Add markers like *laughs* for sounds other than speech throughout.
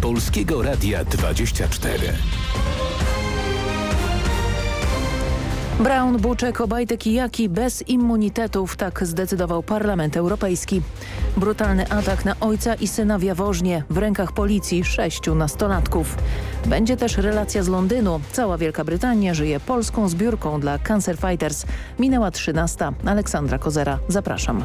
Polskiego Radia 24. Brown, Buczek, Obajtek i Jaki bez immunitetów, tak zdecydował Parlament Europejski. Brutalny atak na ojca i syna w Jaworznie, w rękach policji sześciu nastolatków. Będzie też relacja z Londynu. Cała Wielka Brytania żyje polską zbiórką dla Cancer Fighters. Minęła 13. Aleksandra Kozera, zapraszam.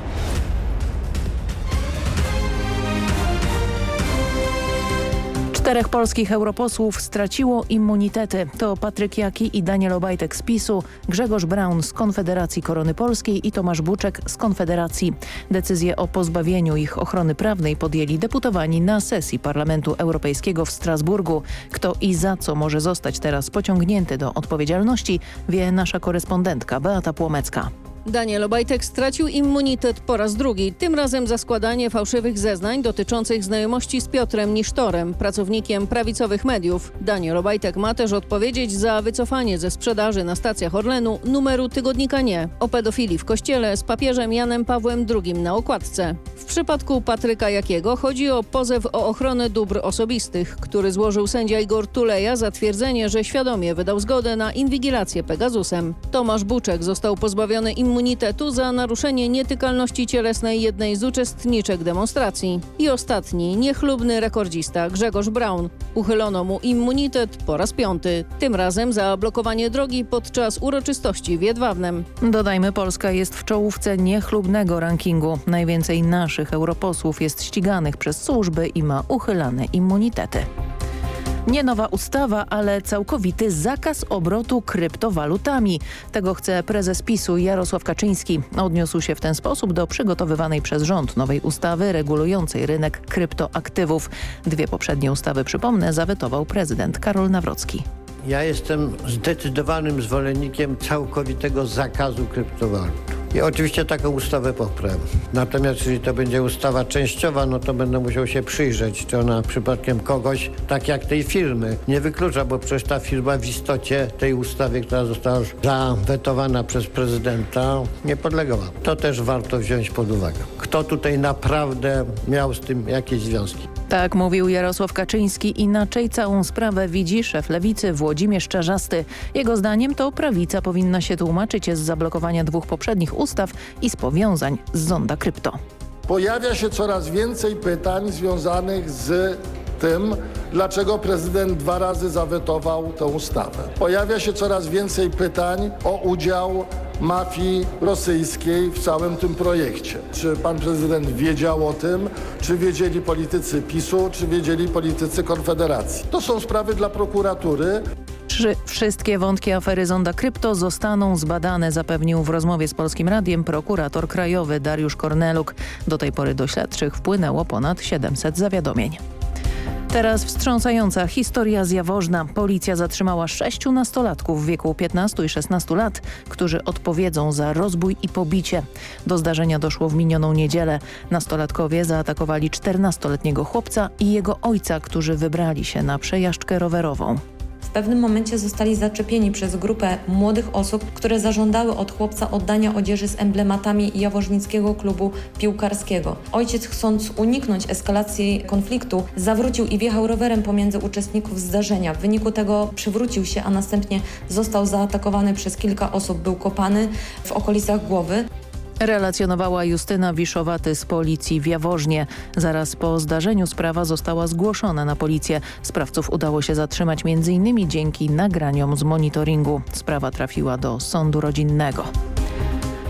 Czterech polskich europosłów straciło immunitety. To Patryk Jaki i Daniel Obajtek z PiSu, Grzegorz Braun z Konfederacji Korony Polskiej i Tomasz Buczek z Konfederacji. Decyzję o pozbawieniu ich ochrony prawnej podjęli deputowani na sesji Parlamentu Europejskiego w Strasburgu. Kto i za co może zostać teraz pociągnięty do odpowiedzialności wie nasza korespondentka Beata Płomecka. Daniel Obajtek stracił immunitet po raz drugi, tym razem za składanie fałszywych zeznań dotyczących znajomości z Piotrem Nisztorem, pracownikiem prawicowych mediów. Daniel Obajtek ma też odpowiedzieć za wycofanie ze sprzedaży na stacjach Orlenu numeru tygodnika Nie o pedofilii w kościele z papieżem Janem Pawłem II na okładce. W przypadku Patryka Jakiego chodzi o pozew o ochronę dóbr osobistych, który złożył sędzia Igor Tuleja za twierdzenie, że świadomie wydał zgodę na inwigilację Pegasusem. Tomasz Buczek został pozbawiony immunitetu immunitetu za naruszenie nietykalności cielesnej jednej z uczestniczek demonstracji. I ostatni, niechlubny rekordzista Grzegorz Braun. Uchylono mu immunitet po raz piąty, tym razem za blokowanie drogi podczas uroczystości w Jedwabnem. Dodajmy, Polska jest w czołówce niechlubnego rankingu. Najwięcej naszych europosłów jest ściganych przez służby i ma uchylane immunitety. Nie nowa ustawa, ale całkowity zakaz obrotu kryptowalutami. Tego chce prezes PiSu Jarosław Kaczyński. Odniósł się w ten sposób do przygotowywanej przez rząd nowej ustawy regulującej rynek kryptoaktywów. Dwie poprzednie ustawy, przypomnę, zawetował prezydent Karol Nawrocki. Ja jestem zdecydowanym zwolennikiem całkowitego zakazu kryptowalut. I oczywiście taką ustawę poprę. Natomiast jeżeli to będzie ustawa częściowa, no to będę musiał się przyjrzeć, czy ona przypadkiem kogoś, tak jak tej firmy, nie wyklucza, bo przecież ta firma w istocie tej ustawy, która została zawetowana przez prezydenta, nie podlegała. To też warto wziąć pod uwagę. Kto tutaj naprawdę miał z tym jakieś związki? Tak mówił Jarosław Kaczyński. Inaczej całą sprawę widzi szef lewicy Włodzimierz Czarzasty. Jego zdaniem to prawica powinna się tłumaczyć z zablokowania dwóch poprzednich ustaw i z powiązań z zonda krypto. Pojawia się coraz więcej pytań związanych z tym, dlaczego prezydent dwa razy zawetował tę ustawę. Pojawia się coraz więcej pytań o udział mafii rosyjskiej w całym tym projekcie. Czy pan prezydent wiedział o tym, czy wiedzieli politycy PiSu, czy wiedzieli politycy Konfederacji? To są sprawy dla prokuratury. Wszystkie wątki afery Zonda Krypto zostaną zbadane, zapewnił w rozmowie z Polskim Radiem prokurator krajowy Dariusz Korneluk. Do tej pory do śledczych wpłynęło ponad 700 zawiadomień. Teraz wstrząsająca historia z Jaworzna. Policja zatrzymała sześciu nastolatków w wieku 15 i 16 lat, którzy odpowiedzą za rozbój i pobicie. Do zdarzenia doszło w minioną niedzielę. Nastolatkowie zaatakowali 14-letniego chłopca i jego ojca, którzy wybrali się na przejażdżkę rowerową. W pewnym momencie zostali zaczepieni przez grupę młodych osób, które zażądały od chłopca oddania odzieży z emblematami jaworznickiego klubu piłkarskiego. Ojciec chcąc uniknąć eskalacji konfliktu zawrócił i wjechał rowerem pomiędzy uczestników zdarzenia. W wyniku tego przywrócił się, a następnie został zaatakowany przez kilka osób. Był kopany w okolicach głowy. Relacjonowała Justyna Wiszowaty z policji w Jaworznie. Zaraz po zdarzeniu sprawa została zgłoszona na policję. Sprawców udało się zatrzymać m.in. dzięki nagraniom z monitoringu. Sprawa trafiła do sądu rodzinnego.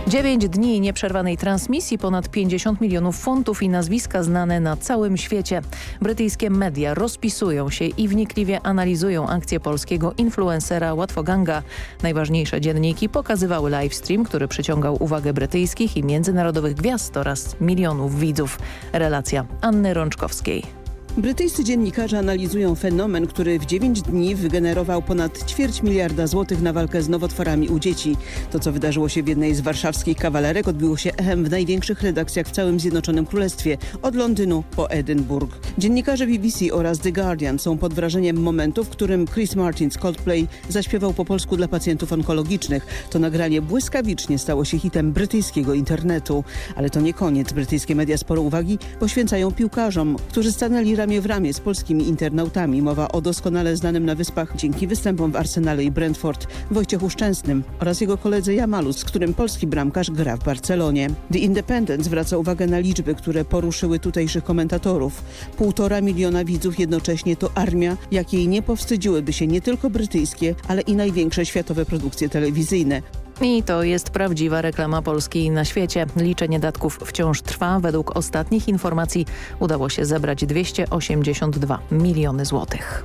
Dziewięć dni nieprzerwanej transmisji, ponad 50 milionów funtów i nazwiska znane na całym świecie. Brytyjskie media rozpisują się i wnikliwie analizują akcję polskiego influencera Łatwoganga. Najważniejsze dzienniki pokazywały livestream, który przyciągał uwagę brytyjskich i międzynarodowych gwiazd oraz milionów widzów. Relacja Anny Rączkowskiej. Brytyjscy dziennikarze analizują fenomen, który w 9 dni wygenerował ponad ćwierć miliarda złotych na walkę z nowotworami u dzieci. To, co wydarzyło się w jednej z warszawskich kawalerek, odbyło się echem w największych redakcjach w całym Zjednoczonym Królestwie, od Londynu po Edynburg. Dziennikarze BBC oraz The Guardian są pod wrażeniem momentu, w którym Chris Martin z Coldplay zaśpiewał po polsku dla pacjentów onkologicznych. To nagranie błyskawicznie stało się hitem brytyjskiego internetu. Ale to nie koniec. Brytyjskie media sporo uwagi poświęcają piłkarzom, którzy stanęli ramię w ramię z polskimi internautami. Mowa o doskonale znanym na Wyspach dzięki występom w Arsenalu i Brentford Wojciechu Szczęsnym oraz jego koledze Jamalu, z którym polski bramkarz gra w Barcelonie. The Independent zwraca uwagę na liczby, które poruszyły tutejszych komentatorów. Półtora miliona widzów jednocześnie to armia, jakiej nie powstydziłyby się nie tylko brytyjskie, ale i największe światowe produkcje telewizyjne. I to jest prawdziwa reklama Polski na świecie. Liczenie datków wciąż trwa. Według ostatnich informacji udało się zebrać 282 miliony złotych.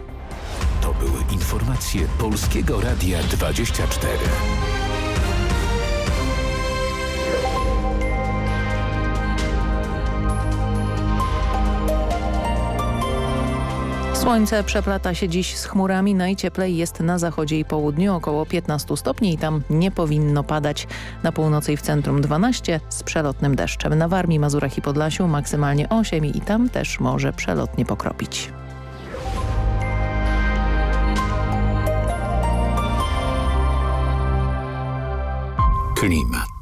To były informacje Polskiego Radia 24. Słońce przeplata się dziś z chmurami. Najcieplej jest na zachodzie i południu około 15 stopni i tam nie powinno padać. Na północy i w centrum 12 z przelotnym deszczem. Na Warmii, Mazurach i Podlasiu maksymalnie 8 i tam też może przelotnie pokropić. Klimat.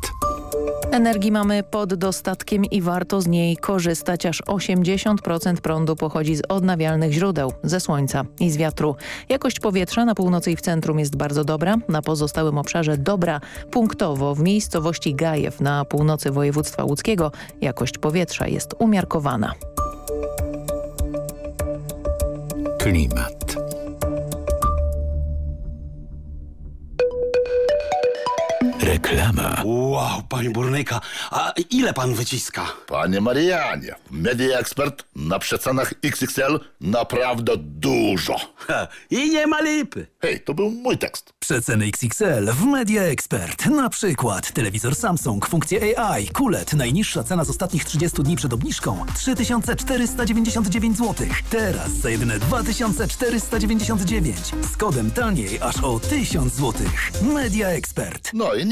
Energii mamy pod dostatkiem i warto z niej korzystać. Aż 80% prądu pochodzi z odnawialnych źródeł, ze słońca i z wiatru. Jakość powietrza na północy i w centrum jest bardzo dobra, na pozostałym obszarze dobra. Punktowo w miejscowości Gajew na północy województwa łódzkiego jakość powietrza jest umiarkowana. Klimat. Reklama. Wow, panie burnyka, a ile pan wyciska? Panie Marianie, Media Expert na przecenach XXL naprawdę dużo. Ha, I nie ma lipy. Hej, to był mój tekst. Przeceny XXL w Media Expert. Na przykład telewizor Samsung, funkcje AI, kulet. Najniższa cena z ostatnich 30 dni przed obniżką 3499 zł. Teraz za jedyne 2499. Z kodem taniej aż o 1000 zł. Media Expert. No i nie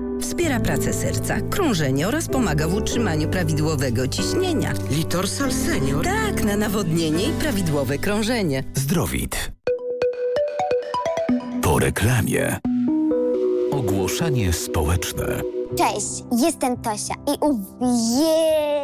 wspiera pracę serca, krążenie oraz pomaga w utrzymaniu prawidłowego ciśnienia. Litorsal Senior? Tak, na nawodnienie i prawidłowe krążenie. Zdrowit. Po reklamie. Ogłoszenie społeczne. Cześć, jestem Tosia i uwielbiam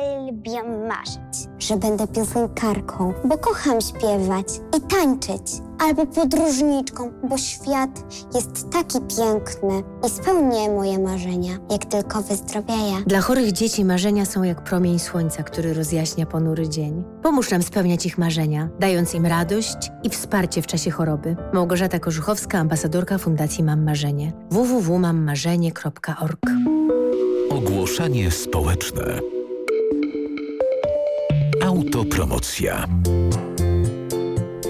marzyć, że będę piosenkarką, bo kocham śpiewać i tańczyć. Albo podróżniczką, bo świat jest taki piękny i spełnię moje marzenia, jak tylko wyzdrowieję. Dla chorych dzieci marzenia są jak promień słońca, który rozjaśnia ponury dzień. Pomóż nam spełniać ich marzenia, dając im radość i wsparcie w czasie choroby. Małgorzata Korzuchowska, ambasadorka Fundacji Mam Marzenie. www.mammarzenie.org Ogłoszenie społeczne. Autopromocja.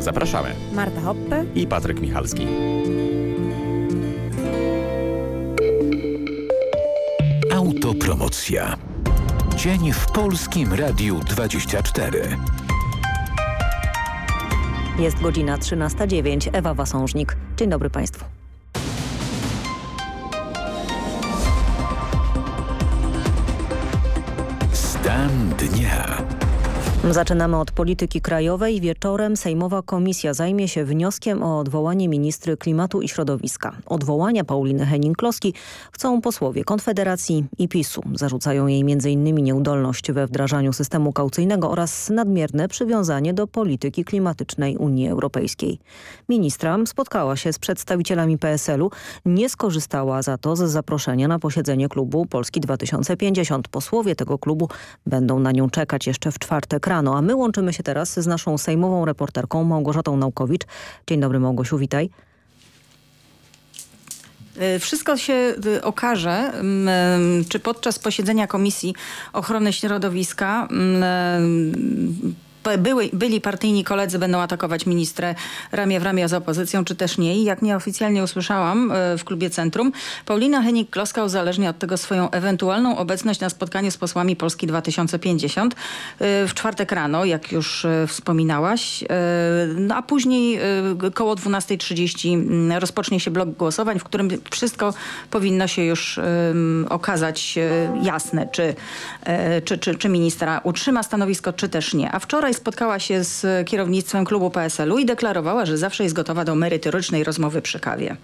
Zapraszamy. Marta Hoppe i Patryk Michalski. Autopromocja. Dzień w Polskim Radiu 24. Jest godzina 13.09. Ewa Wasążnik. Dzień dobry Państwu. Stan dnia. Zaczynamy od polityki krajowej. Wieczorem Sejmowa Komisja zajmie się wnioskiem o odwołanie ministry klimatu i środowiska. Odwołania Pauliny Henning-Kloski chcą posłowie Konfederacji i PiSu. Zarzucają jej m.in. nieudolność we wdrażaniu systemu kaucyjnego oraz nadmierne przywiązanie do polityki klimatycznej Unii Europejskiej. Ministra spotkała się z przedstawicielami PSL-u. Nie skorzystała za to z zaproszenia na posiedzenie klubu Polski 2050. Posłowie tego klubu będą na nią czekać jeszcze w czwartek rano. A my łączymy się teraz z naszą sejmową reporterką Małgorzatą Naukowicz. Dzień dobry Małgosiu, witaj. Wszystko się okaże, mm, czy podczas posiedzenia Komisji Ochrony Środowiska mm, były, byli partyjni koledzy będą atakować ministrę ramię w ramię z opozycją, czy też nie. I jak nieoficjalnie usłyszałam e, w klubie Centrum, Paulina Henik-Kloska uzależnia od tego swoją ewentualną obecność na spotkaniu z posłami Polski 2050 e, w czwartek rano, jak już e, wspominałaś. No a później koło 12.30 mm, rozpocznie się blok głosowań, w którym wszystko powinno się już okazać jasne, czy, czy, czy, czy ministra utrzyma stanowisko, czy też nie. A wczoraj Wczoraj spotkała się z kierownictwem klubu PSL-u i deklarowała, że zawsze jest gotowa do merytorycznej rozmowy przy kawie.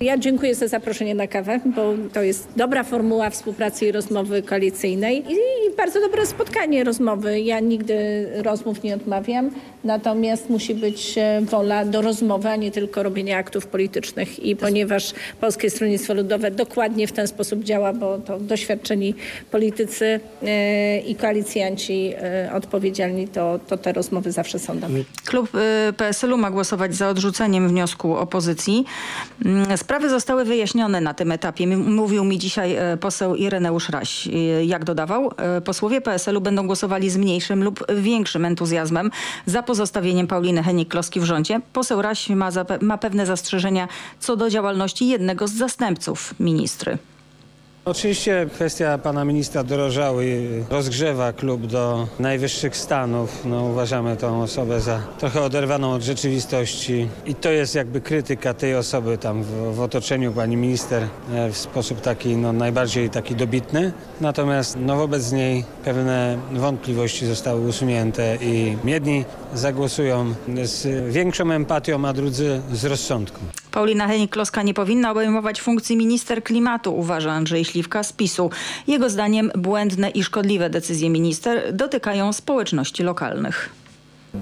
Ja dziękuję za zaproszenie na kawę, bo to jest dobra formuła współpracy i rozmowy koalicyjnej i bardzo dobre spotkanie rozmowy. Ja nigdy rozmów nie odmawiam, natomiast musi być e, wola do rozmowy, a nie tylko robienia aktów politycznych. I ponieważ Polskie Stronnictwo Ludowe dokładnie w ten sposób działa, bo to doświadczeni politycy e, i koalicjanci e, odpowiedzialni, to, to te rozmowy zawsze są dobre. Klub PSL-u ma głosować za odrzuceniem wniosku opozycji. Mm, Sprawy zostały wyjaśnione na tym etapie. Mówił mi dzisiaj e, poseł Ireneusz Raś. E, jak dodawał, e, posłowie PSL-u będą głosowali z mniejszym lub większym entuzjazmem za pozostawieniem Pauliny Henik-Kloski w rządzie. Poseł Raś ma, ma pewne zastrzeżenia co do działalności jednego z zastępców ministry. Oczywiście kwestia pana ministra Dorożały rozgrzewa klub do najwyższych stanów. No, uważamy tą osobę za trochę oderwaną od rzeczywistości i to jest jakby krytyka tej osoby tam w, w otoczeniu pani minister e, w sposób taki no, najbardziej taki dobitny. Natomiast no, wobec niej pewne wątpliwości zostały usunięte i jedni zagłosują z większą empatią, a drudzy z rozsądkiem. Paulina Henik-Kloska nie powinna obejmować funkcji minister klimatu, uważa Andrzej Śliwka z PiSu. Jego zdaniem błędne i szkodliwe decyzje minister dotykają społeczności lokalnych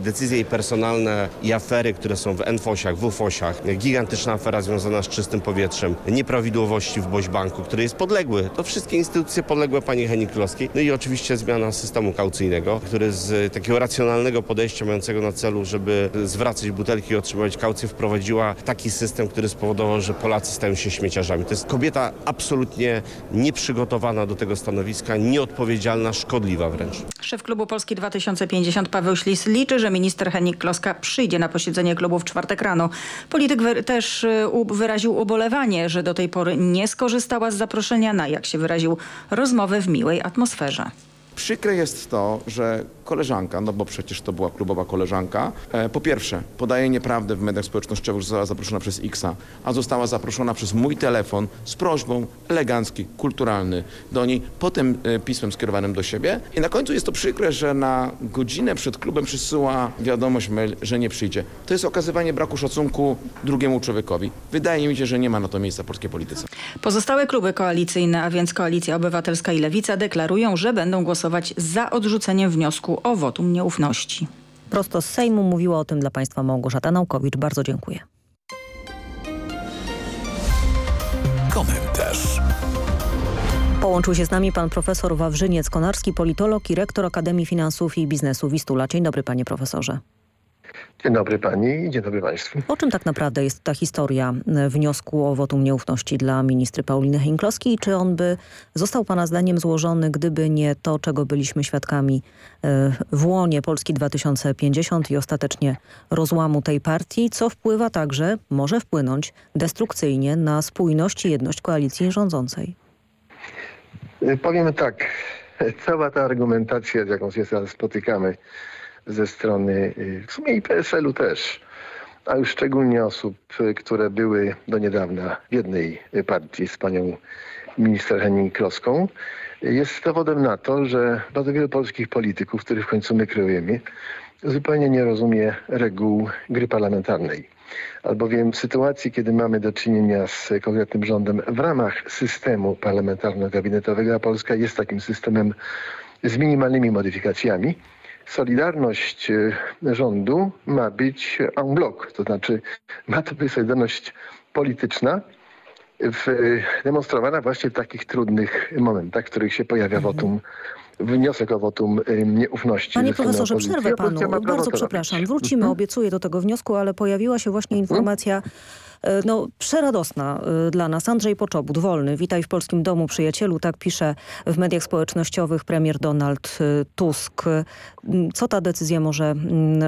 decyzje i personalne i afery, które są w NFOŚach, w UFOŚach, gigantyczna afera związana z czystym powietrzem, nieprawidłowości w Bośbanku, który jest podległy. To wszystkie instytucje podległe pani Henik-Klowskiej. No i oczywiście zmiana systemu kaucyjnego, który z takiego racjonalnego podejścia mającego na celu, żeby zwracać butelki i otrzymywać kaucję, wprowadziła taki system, który spowodował, że Polacy stają się śmieciarzami. To jest kobieta absolutnie nieprzygotowana do tego stanowiska, nieodpowiedzialna, szkodliwa wręcz. Szef klubu Polski 2050 Paweł Ślis liczy, że minister Henik Kloska przyjdzie na posiedzenie klubu w czwartek rano. Polityk też y, wyraził ubolewanie, że do tej pory nie skorzystała z zaproszenia na, jak się wyraził, rozmowy w miłej atmosferze. Przykre jest to, że koleżanka, no bo przecież to była klubowa koleżanka, e, po pierwsze podaje nieprawdę w mediach społecznościowych, że została zaproszona przez Xa, a została zaproszona przez mój telefon z prośbą elegancki, kulturalny do niej, potem e, pismem skierowanym do siebie i na końcu jest to przykre, że na godzinę przed klubem przysyła wiadomość mail, że nie przyjdzie. To jest okazywanie braku szacunku drugiemu człowiekowi. Wydaje mi się, że nie ma na to miejsca polskiej polityce. Pozostałe kluby koalicyjne, a więc Koalicja Obywatelska i Lewica deklarują, że będą głosować za odrzuceniem wniosku o wotum nieufności. Prosto z Sejmu mówiła o tym dla Państwa Małgorzata Naukowicz. Bardzo dziękuję. Komentarz. Połączył się z nami pan profesor Wawrzyniec Konarski, politolog i rektor Akademii Finansów i Biznesu Wistula. Dzień dobry panie profesorze. Dzień dobry pani i dzień dobry państwu. O czym tak naprawdę jest ta historia wniosku o wotum nieufności dla ministry Pauliny Hinkloskiej i czy on by został pana zdaniem złożony, gdyby nie to, czego byliśmy świadkami e, w łonie Polski 2050 i ostatecznie rozłamu tej partii, co wpływa także, może wpłynąć destrukcyjnie na spójność i jedność koalicji rządzącej? E, Powiemy tak, *laughs* cała ta argumentacja, z jaką się teraz spotykamy, ze strony y, w sumie i PSL-u też, a już szczególnie osób, y, które były do niedawna w jednej partii z panią minister Henning Kloską, jest dowodem na to, że bardzo wielu polskich polityków, których w końcu my kreujemy, zupełnie nie rozumie reguł gry parlamentarnej. Albowiem w sytuacji, kiedy mamy do czynienia z konkretnym rządem w ramach systemu parlamentarno-gabinetowego, a Polska jest takim systemem z minimalnymi modyfikacjami, solidarność e, rządu ma być en bloc, to znaczy ma to być solidarność polityczna w, demonstrowana właśnie w takich trudnych momentach, w których się pojawia mhm. wotum wniosek o wotum nieufności. Panie profesorze, przerwę panu. Bardzo przepraszam. Wrócimy, mhm. obiecuję do tego wniosku, ale pojawiła się właśnie informacja no, przeradosna dla nas. Andrzej Poczobut, wolny. Witaj w Polskim Domu Przyjacielu. Tak pisze w mediach społecznościowych premier Donald Tusk. Co ta decyzja może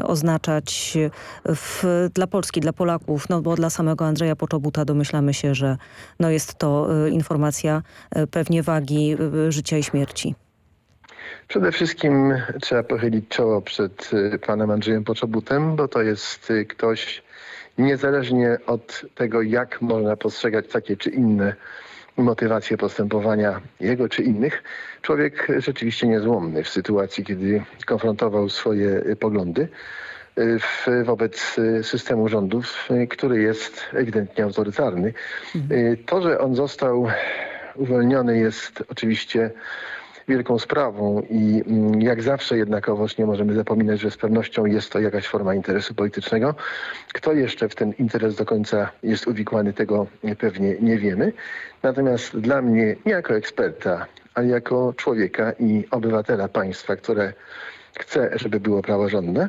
oznaczać w, dla Polski, dla Polaków? No bo dla samego Andrzeja Poczobuta domyślamy się, że no, jest to informacja pewnie wagi życia i śmierci. Przede wszystkim trzeba pochylić czoło przed panem Andrzejem Poczobutem, bo to jest ktoś niezależnie od tego, jak można postrzegać takie czy inne motywacje postępowania jego czy innych, człowiek rzeczywiście niezłomny w sytuacji, kiedy konfrontował swoje y, poglądy w, wobec systemu rządów, który jest ewidentnie autorytarny. Mhm. To, że on został uwolniony jest oczywiście wielką sprawą i mm, jak zawsze jednakowoż nie możemy zapominać, że z pewnością jest to jakaś forma interesu politycznego. Kto jeszcze w ten interes do końca jest uwikłany, tego pewnie nie wiemy. Natomiast dla mnie, nie jako eksperta, ale jako człowieka i obywatela państwa, które chce, żeby było praworządne,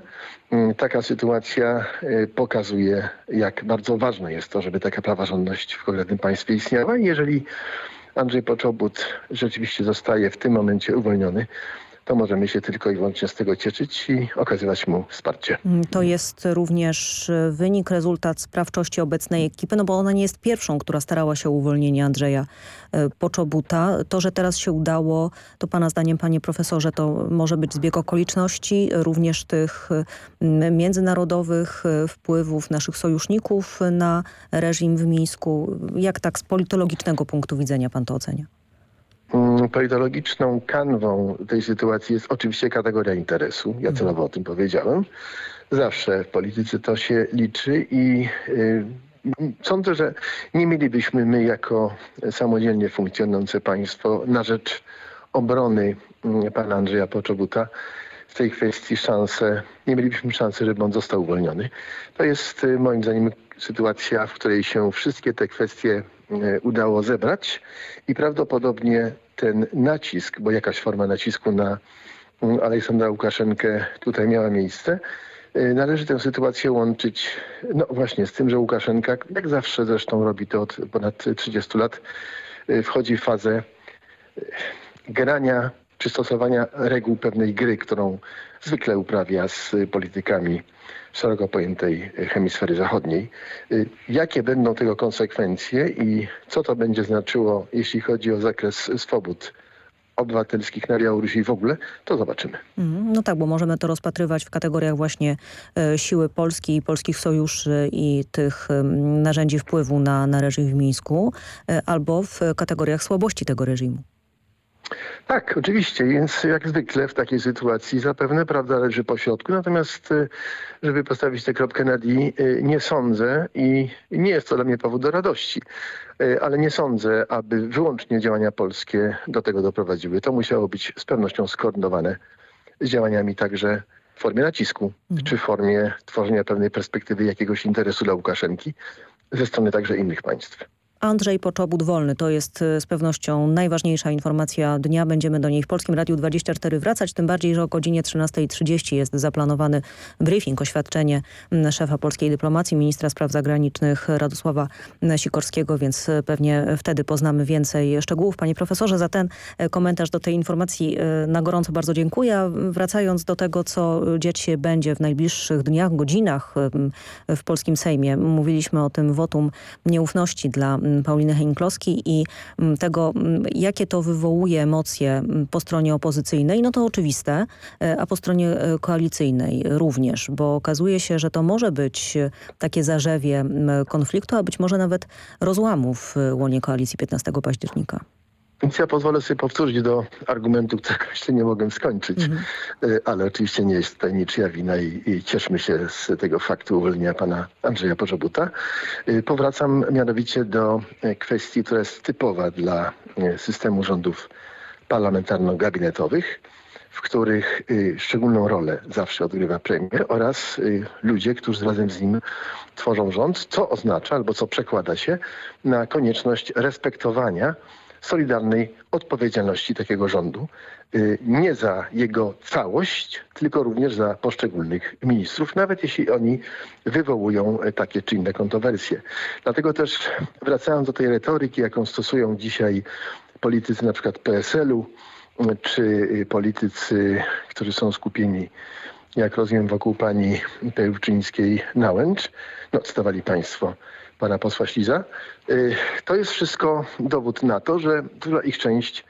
mm, taka sytuacja y, pokazuje, jak bardzo ważne jest to, żeby taka praworządność w konkretnym państwie istniała. I jeżeli Andrzej Poczobut rzeczywiście zostaje w tym momencie uwolniony, to możemy się tylko i wyłącznie z tego cieszyć i okazywać mu wsparcie. Mm, to jest również wynik, rezultat sprawczości obecnej ekipy, no bo ona nie jest pierwszą, która starała się o uwolnienie Andrzeja e, Poczobuta. To, że teraz się udało, to pana zdaniem, panie profesorze, to może być zbieg okoliczności, również tych międzynarodowych e, wpływów naszych sojuszników na reżim w Mińsku. Jak tak z politologicznego punktu widzenia pan to ocenia? Mm, politologiczną kanwą tej sytuacji jest oczywiście kategoria interesu. Ja celowo o tym powiedziałem. Zawsze w polityce to się liczy i y, sądzę, że nie mielibyśmy my jako samodzielnie funkcjonujące państwo na rzecz obrony mm, pana Andrzeja Poczobuta w tej kwestii szansę, nie mielibyśmy szansy, żeby on został uwolniony. To jest y, moim zdaniem sytuacja, w której się wszystkie te kwestie y, udało zebrać. I prawdopodobnie ten nacisk, bo jakaś forma nacisku na mm, Aleksandra Łukaszenkę tutaj miała miejsce, y, Należy tę sytuację łączyć no właśnie z tym, że Łukaszenka, jak zawsze zresztą robi to od ponad 30 lat, wchodzi w fazę grania przystosowania reguł pewnej gry, którą zwykle uprawia z politykami szeroko pojętej hemisfery zachodniej. Y, jakie będą tego konsekwencje i co to będzie znaczyło, jeśli chodzi o zakres swobód obywatelskich na Białorusi w ogóle, to zobaczymy. Mm, no tak, bo możemy to rozpatrywać w kategoriach właśnie e, siły Polski i polskich sojuszy i tych narzędzi wpływu na, na reżim w Mińsku, e, albo w kategoriach słabości tego reżimu. Tak, oczywiście, więc jak zwykle w takiej sytuacji zapewne prawda leży po środku, natomiast y, żeby postawić tę kropkę na D, y, nie sądzę i nie jest to dla mnie powód do radości, y, ale nie sądzę, aby wyłącznie działania polskie do tego doprowadziły. To musiało być z pewnością skoordynowane z działaniami także w formie nacisku, mhm. czy w formie tworzenia pewnej perspektywy jakiegoś interesu dla Łukaszenki ze strony także innych państw. Andrzej Poczobut wolny to jest e, z pewnością najważniejsza informacja dnia. Będziemy do niej w Polskim Radiu 24 wracać, tym bardziej, że o godzinie 13.30 jest zaplanowany briefing, oświadczenie szefa polskiej dyplomacji, ministra spraw zagranicznych Radosława Sikorskiego, więc e, pewnie wtedy poznamy więcej szczegółów. Panie profesorze, za ten e, komentarz do tej informacji na gorąco bardzo dziękuję. Wracając do tego, co dziać się będzie w najbliższych dniach, godzinach w polskim Sejmie. Mówiliśmy o tym wotum nieufności dla Pauliny Henkloski i tego, jakie to wywołuje emocje po stronie opozycyjnej, no to oczywiste, e, a po stronie e, koalicyjnej również, bo okazuje się, że to może być e, takie zarzewie konfliktu, a być może nawet rozłamu w łonie koalicji 15 października. Więc ja pozwolę sobie powtórzyć do argumentu, którego jeszcze nie mogłem skończyć, mhm. E, ale oczywiście nie jest tutaj niczyja wina i, i cieszmy się z tego faktu uwolnienia pana Andrzeja Porzobuta. E, powracam mianowicie do e, kwestii, która jest typowa dla systemu rządów parlamentarno-gabinetowych, w których szczególną rolę zawsze odgrywa premier oraz ludzie, którzy razem z nim tworzą rząd, co oznacza albo co przekłada się na konieczność respektowania solidarnej odpowiedzialności takiego rządu. Y, Nie za jego całość, tylko również za poszczególnych ministrów, nawet jeśli oni wywołują e, takie czy inne kontrowersje. Dlatego też wracając do tej retoryki, jaką stosują dzisiaj politycy na przykład PSL-u, y, czy y, politycy, którzy są skupieni jak rozumiem, wokół pani Pełczyńskiej-Nałęcz, no cytowali państwo pana posła Śliza, y, to jest wszystko dowód na to, że duża ich część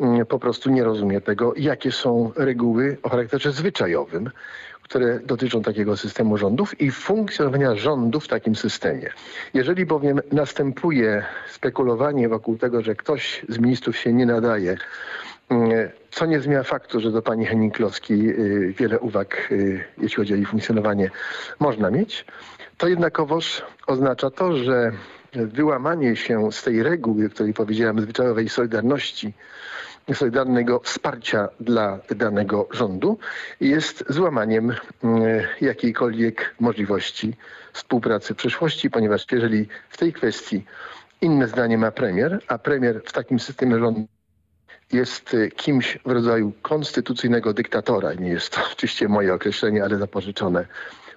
mm, po prostu nie rozumie tego, jakie są reguły o charakterze zwyczajowym, które dotyczą takiego systemu rządów i funkcjonowania rządu w takim systemie. Jeżeli bowiem następuje spekulowanie wokół tego, że ktoś z ministrów się nie nadaje, mm, co nie zmienia faktu, że do pani Henning-Kloski y, wiele uwag, y, jeśli chodzi o jej funkcjonowanie, można mieć, to jednakowoż oznacza to, że wyłamanie się z tej reguły, o której powiedziałem, zwyczajowej solidarności, solidarnego wsparcia dla danego rządu jest złamaniem mm, jakiejkolwiek możliwości współpracy w przyszłości, ponieważ jeżeli w tej kwestii inne zdanie ma premier, a premier w takim systemie rządu jest y, kimś w rodzaju konstytucyjnego dyktatora. Nie jest to oczywiście moje określenie, ale zapożyczone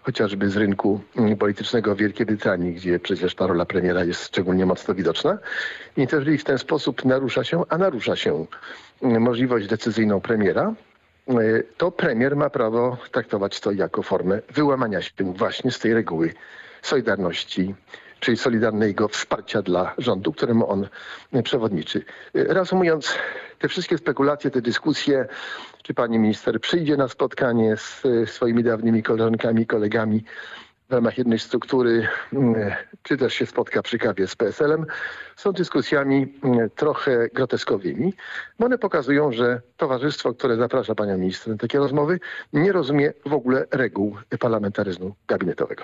chociażby z rynku mm, politycznego Wielkiej Brytanii, gdzie przecież ta rola premiera jest szczególnie mocno widoczna. I jeżeli w ten sposób narusza się, a narusza się mm, możliwość decyzyjną premiera, y, to premier ma prawo traktować to jako formę wyłamania się właśnie z tej reguły solidarności czyli solidarnego wsparcia dla rządu, któremu on przewodniczy. Reasumując, te wszystkie spekulacje, te dyskusje, czy pani minister przyjdzie na spotkanie z swoimi dawnymi koleżankami kolegami w ramach jednej struktury, czy też się spotka przy kawie z PSL-em, są dyskusjami trochę groteskowymi, bo one pokazują, że towarzystwo, które zaprasza panią minister na takie rozmowy, nie rozumie w ogóle reguł parlamentaryzmu gabinetowego.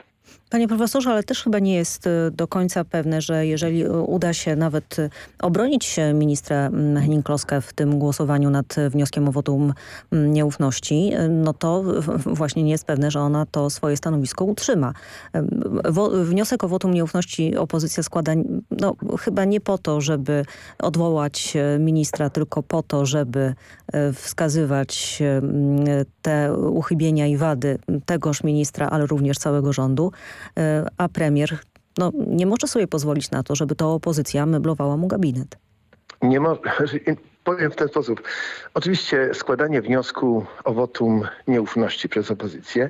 Panie profesorze, ale też chyba nie jest y, do końca pewne, że jeżeli y, uda się nawet y, obronić ministra mm, Henning-Kloskę w tym głosowaniu nad wnioskiem o wotum mm, nieufności, no to właśnie nie jest pewne, że ona to swoje stanowisko utrzyma. Wniosek o wotum nieufności opozycja składa no, chyba nie po to, żeby odwołać ministra, tylko po to, żeby wskazywać te uchybienia i wady tegoż ministra, ale również całego rządu. E, a premier no, nie może sobie pozwolić na to, żeby to opozycja meblowała mu gabinet. Nie może. *laughs* Powiem w ten sposób. Oczywiście składanie wniosku o wotum nieufności przez opozycję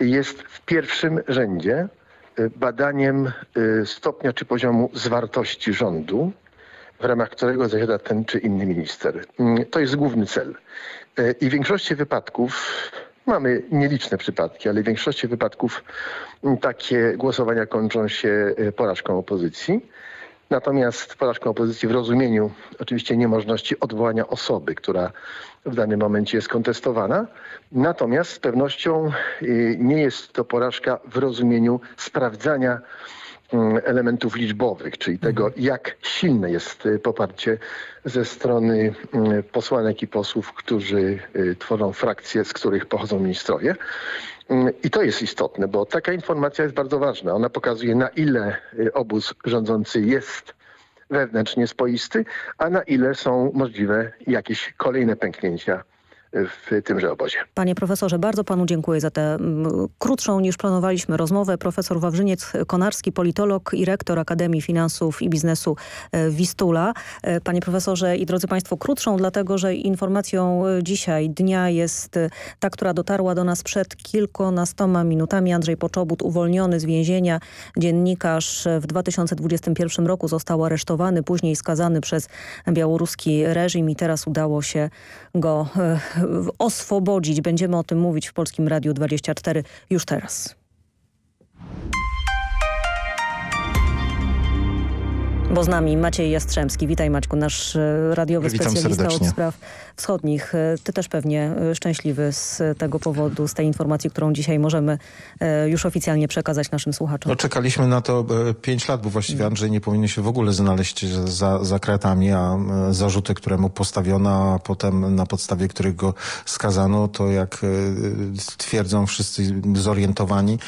jest w pierwszym rzędzie e, badaniem e, stopnia czy poziomu zwartości rządu, w ramach którego zasiada ten czy inny minister. Mm, to jest główny cel. I w większości wypadków Mamy nieliczne przypadki, ale w większości wypadków takie głosowania kończą się porażką opozycji. Natomiast porażką opozycji w rozumieniu oczywiście niemożności odwołania osoby, która w danym momencie jest kontestowana. Natomiast z pewnością e, nie jest to porażka w rozumieniu sprawdzania Mm, elementów liczbowych, czyli tego, mhm. jak silne jest y, poparcie ze strony mm, posłanek i posłów, którzy y, tworzą frakcje, z których pochodzą ministrowie. Mm, I to jest istotne, bo taka informacja jest bardzo ważna. Ona pokazuje, na ile y, obóz rządzący jest wewnętrznie spoisty, a na ile są możliwe jakieś kolejne pęknięcia w tymże obozie. Panie profesorze, bardzo panu dziękuję za tę krótszą niż planowaliśmy rozmowę. Profesor Wawrzyniec Konarski, politolog i rektor Akademii Finansów i Biznesu e, Wistula. E, panie profesorze i drodzy państwo, krótszą dlatego, że informacją e, dzisiaj dnia jest ta, która dotarła do nas przed kilkunastoma minutami. Andrzej Poczobut uwolniony z więzienia. Dziennikarz w 2021 roku został aresztowany, później skazany przez białoruski reżim i teraz udało się go oswobodzić. Będziemy o tym mówić w Polskim Radiu 24 już teraz. Bo z nami Maciej Jastrzębski. Witaj Maćku, nasz e, radiowy Witam specjalista serdecznie. od spraw wschodnich. E, ty też pewnie e, szczęśliwy z tego powodu, z tej informacji, którą dzisiaj możemy już oficjalnie przekazać naszym słuchaczom. No, czekaliśmy na to pięć lat, bo właściwie Andrzej nie powinien się w ogóle znaleźć za, za kratami, a zarzuty, które mu postawiono, a potem na podstawie których go skazano, to jak twierdzą wszyscy zorientowani,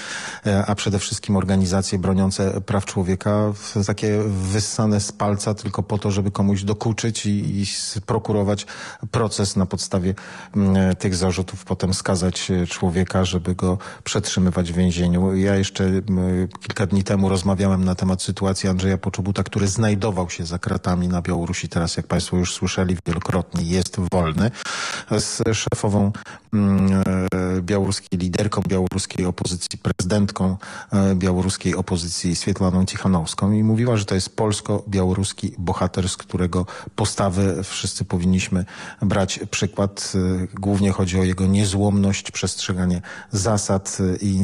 a przede wszystkim organizacje broniące praw człowieka, takie wys wyssane z palca tylko po to, żeby komuś dokuczyć i, i sprokurować proces na podstawie mm, tych zarzutów, potem skazać e, człowieka, żeby go przetrzymywać w więzieniu. Ja jeszcze kilka dni temu rozmawiałem na temat sytuacji Andrzeja Poczobuta, który znajdował się za kratami na Białorusi. Teraz, jak Państwo już słyszeli wielokrotnie, jest wolny. Z szefową mm, e, białoruskiej, liderką białoruskiej opozycji, prezydentką e, białoruskiej opozycji Swietlaną Tichanowską i mówiła, że to jest polsko-białoruski bohater, z którego postawy wszyscy powinniśmy brać przykład. E, Głównie chodzi o jego niezłomność, przestrzeganie zasad e, i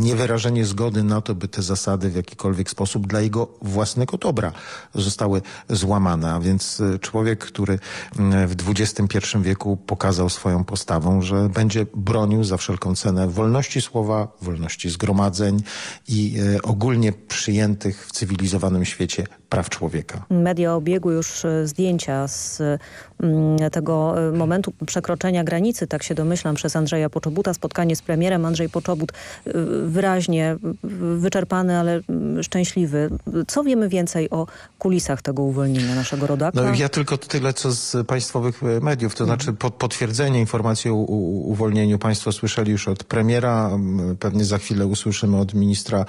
niewyrażenie zgody na to, by te zasady w jakikolwiek sposób dla jego własnego dobra zostały złamane. A więc e, człowiek, który w XXI wieku pokazał swoją postawą, że będzie bronił za wszelką cenę wolności słowa, wolności zgromadzeń i ogólnie przyjętych w cywilizowanym świecie praw człowieka. Media obiegły już e, zdjęcia z mm, tego e, momentu przekroczenia granicy, tak się domyślam, przez Andrzeja Poczobuta. Spotkanie z premierem. Andrzej Poczobut e, wyraźnie wyczerpany, ale mm, szczęśliwy. Co wiemy więcej o kulisach tego uwolnienia naszego rodaka? No ja tylko tyle, co z państwowych mediów, to znaczy pod, potwierdzenie informacji o uwolnieniu państwo słyszeli już od premiera, m, pewnie za chwilę usłyszymy od ministra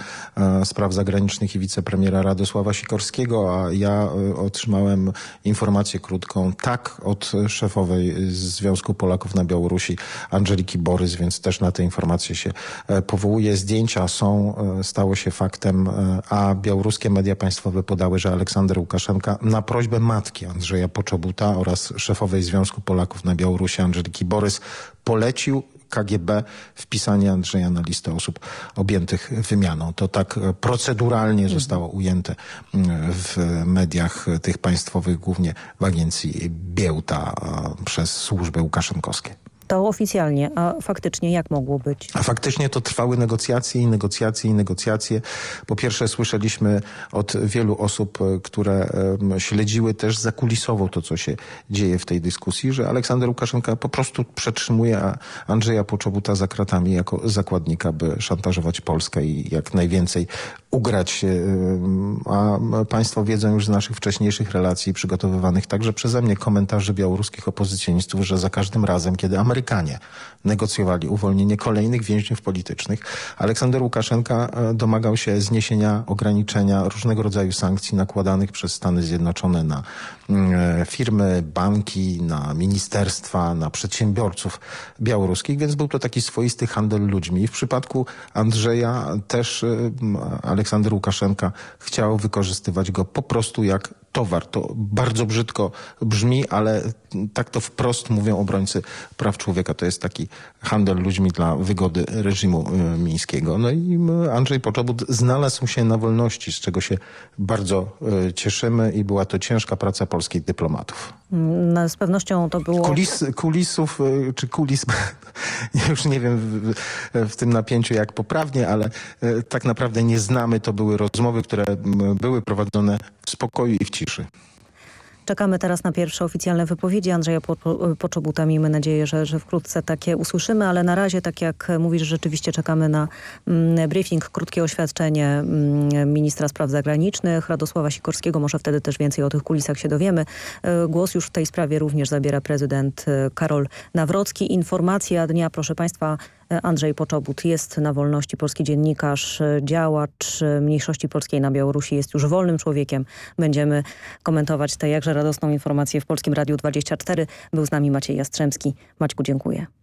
spraw zagranicznych i wicepremiera Radosława Sikorskiego, a ja e, otrzymałem informację krótką tak od szefowej Związku Polaków na Białorusi Angeliki Borys, więc też na te informacje się e, powołuje. Zdjęcia są, e, stało się faktem, e, a białoruskie media państwowe podały, że Aleksander Łukaszenka na prośbę matki Andrzeja Poczobuta oraz szefowej Związku Polaków na Białorusi Angeliki Borys polecił KGB wpisanie Andrzeja na listę osób objętych wymianą. To tak proceduralnie zostało ujęte mm, w mediach tych państwowych, głównie w agencji Biełta przez służby łukaszenkowskie. To oficjalnie, a faktycznie jak mogło być? A faktycznie to trwały negocjacje i negocjacje i negocjacje. Po pierwsze słyszeliśmy od wielu osób, e, które śledziły też zakulisowo to, co się dzieje w tej dyskusji, że Aleksander Łukaszenka po prostu przetrzymuje Andrzeja Poczobuta za kratami jako zakładnika, by szantażować Polskę i jak najwięcej ugrać się. A Państwo wiedzą już z naszych wcześniejszych relacji przygotowywanych także przeze mnie komentarzy białoruskich opozycjonistów, że za każdym razem, kiedy Amerykanie negocjowali uwolnienie kolejnych więźniów politycznych, Aleksander Łukaszenka e, domagał się zniesienia ograniczenia różnego rodzaju sankcji nakładanych przez Stany Zjednoczone na firmy, banki, na ministerstwa, na przedsiębiorców białoruskich, więc był to taki swoisty handel ludźmi. W przypadku Andrzeja też e, Aleksander Łukaszenka chciał wykorzystywać go po prostu jak towar. To bardzo brzydko brzmi, ale tak to wprost mówią obrońcy praw człowieka. To jest taki handel ludźmi dla wygody reżimu y, mińskiego. No i Andrzej Poczobut znalazł się na wolności, z czego się bardzo y, cieszymy i była to ciężka praca polskich dyplomatów. Mm, Z pewnością to było... Kulis, kulisów, y, czy kulis, *laughs* ja już nie wiem w, w tym napięciu jak poprawnie, ale tak naprawdę nie znamy. To były rozmowy, które były prowadzone w spokoju i w ciszy. Czekamy teraz na pierwsze oficjalne wypowiedzi Andrzeja Po- Poczobuta. Miejmy nadzieję, że, że wkrótce takie usłyszymy, ale na razie, tak jak mówisz, rzeczywiście czekamy na mm, briefing, krótkie oświadczenie mm, ministra spraw zagranicznych Radosława Sikorskiego. Może wtedy też więcej o tych kulisach się dowiemy. E, Głos już w tej sprawie również zabiera prezydent e, Karol Nawrocki. Informacja dnia, proszę Państwa, Andrzej Poczobut jest na wolności, polski dziennikarz, e, działacz e, mniejszości polskiej na Białorusi, jest już wolnym człowiekiem. Będziemy komentować tę jakże radosną informację w Polskim Radiu 24. Był z nami Maciej Jastrzębski. Maćku, dziękuję.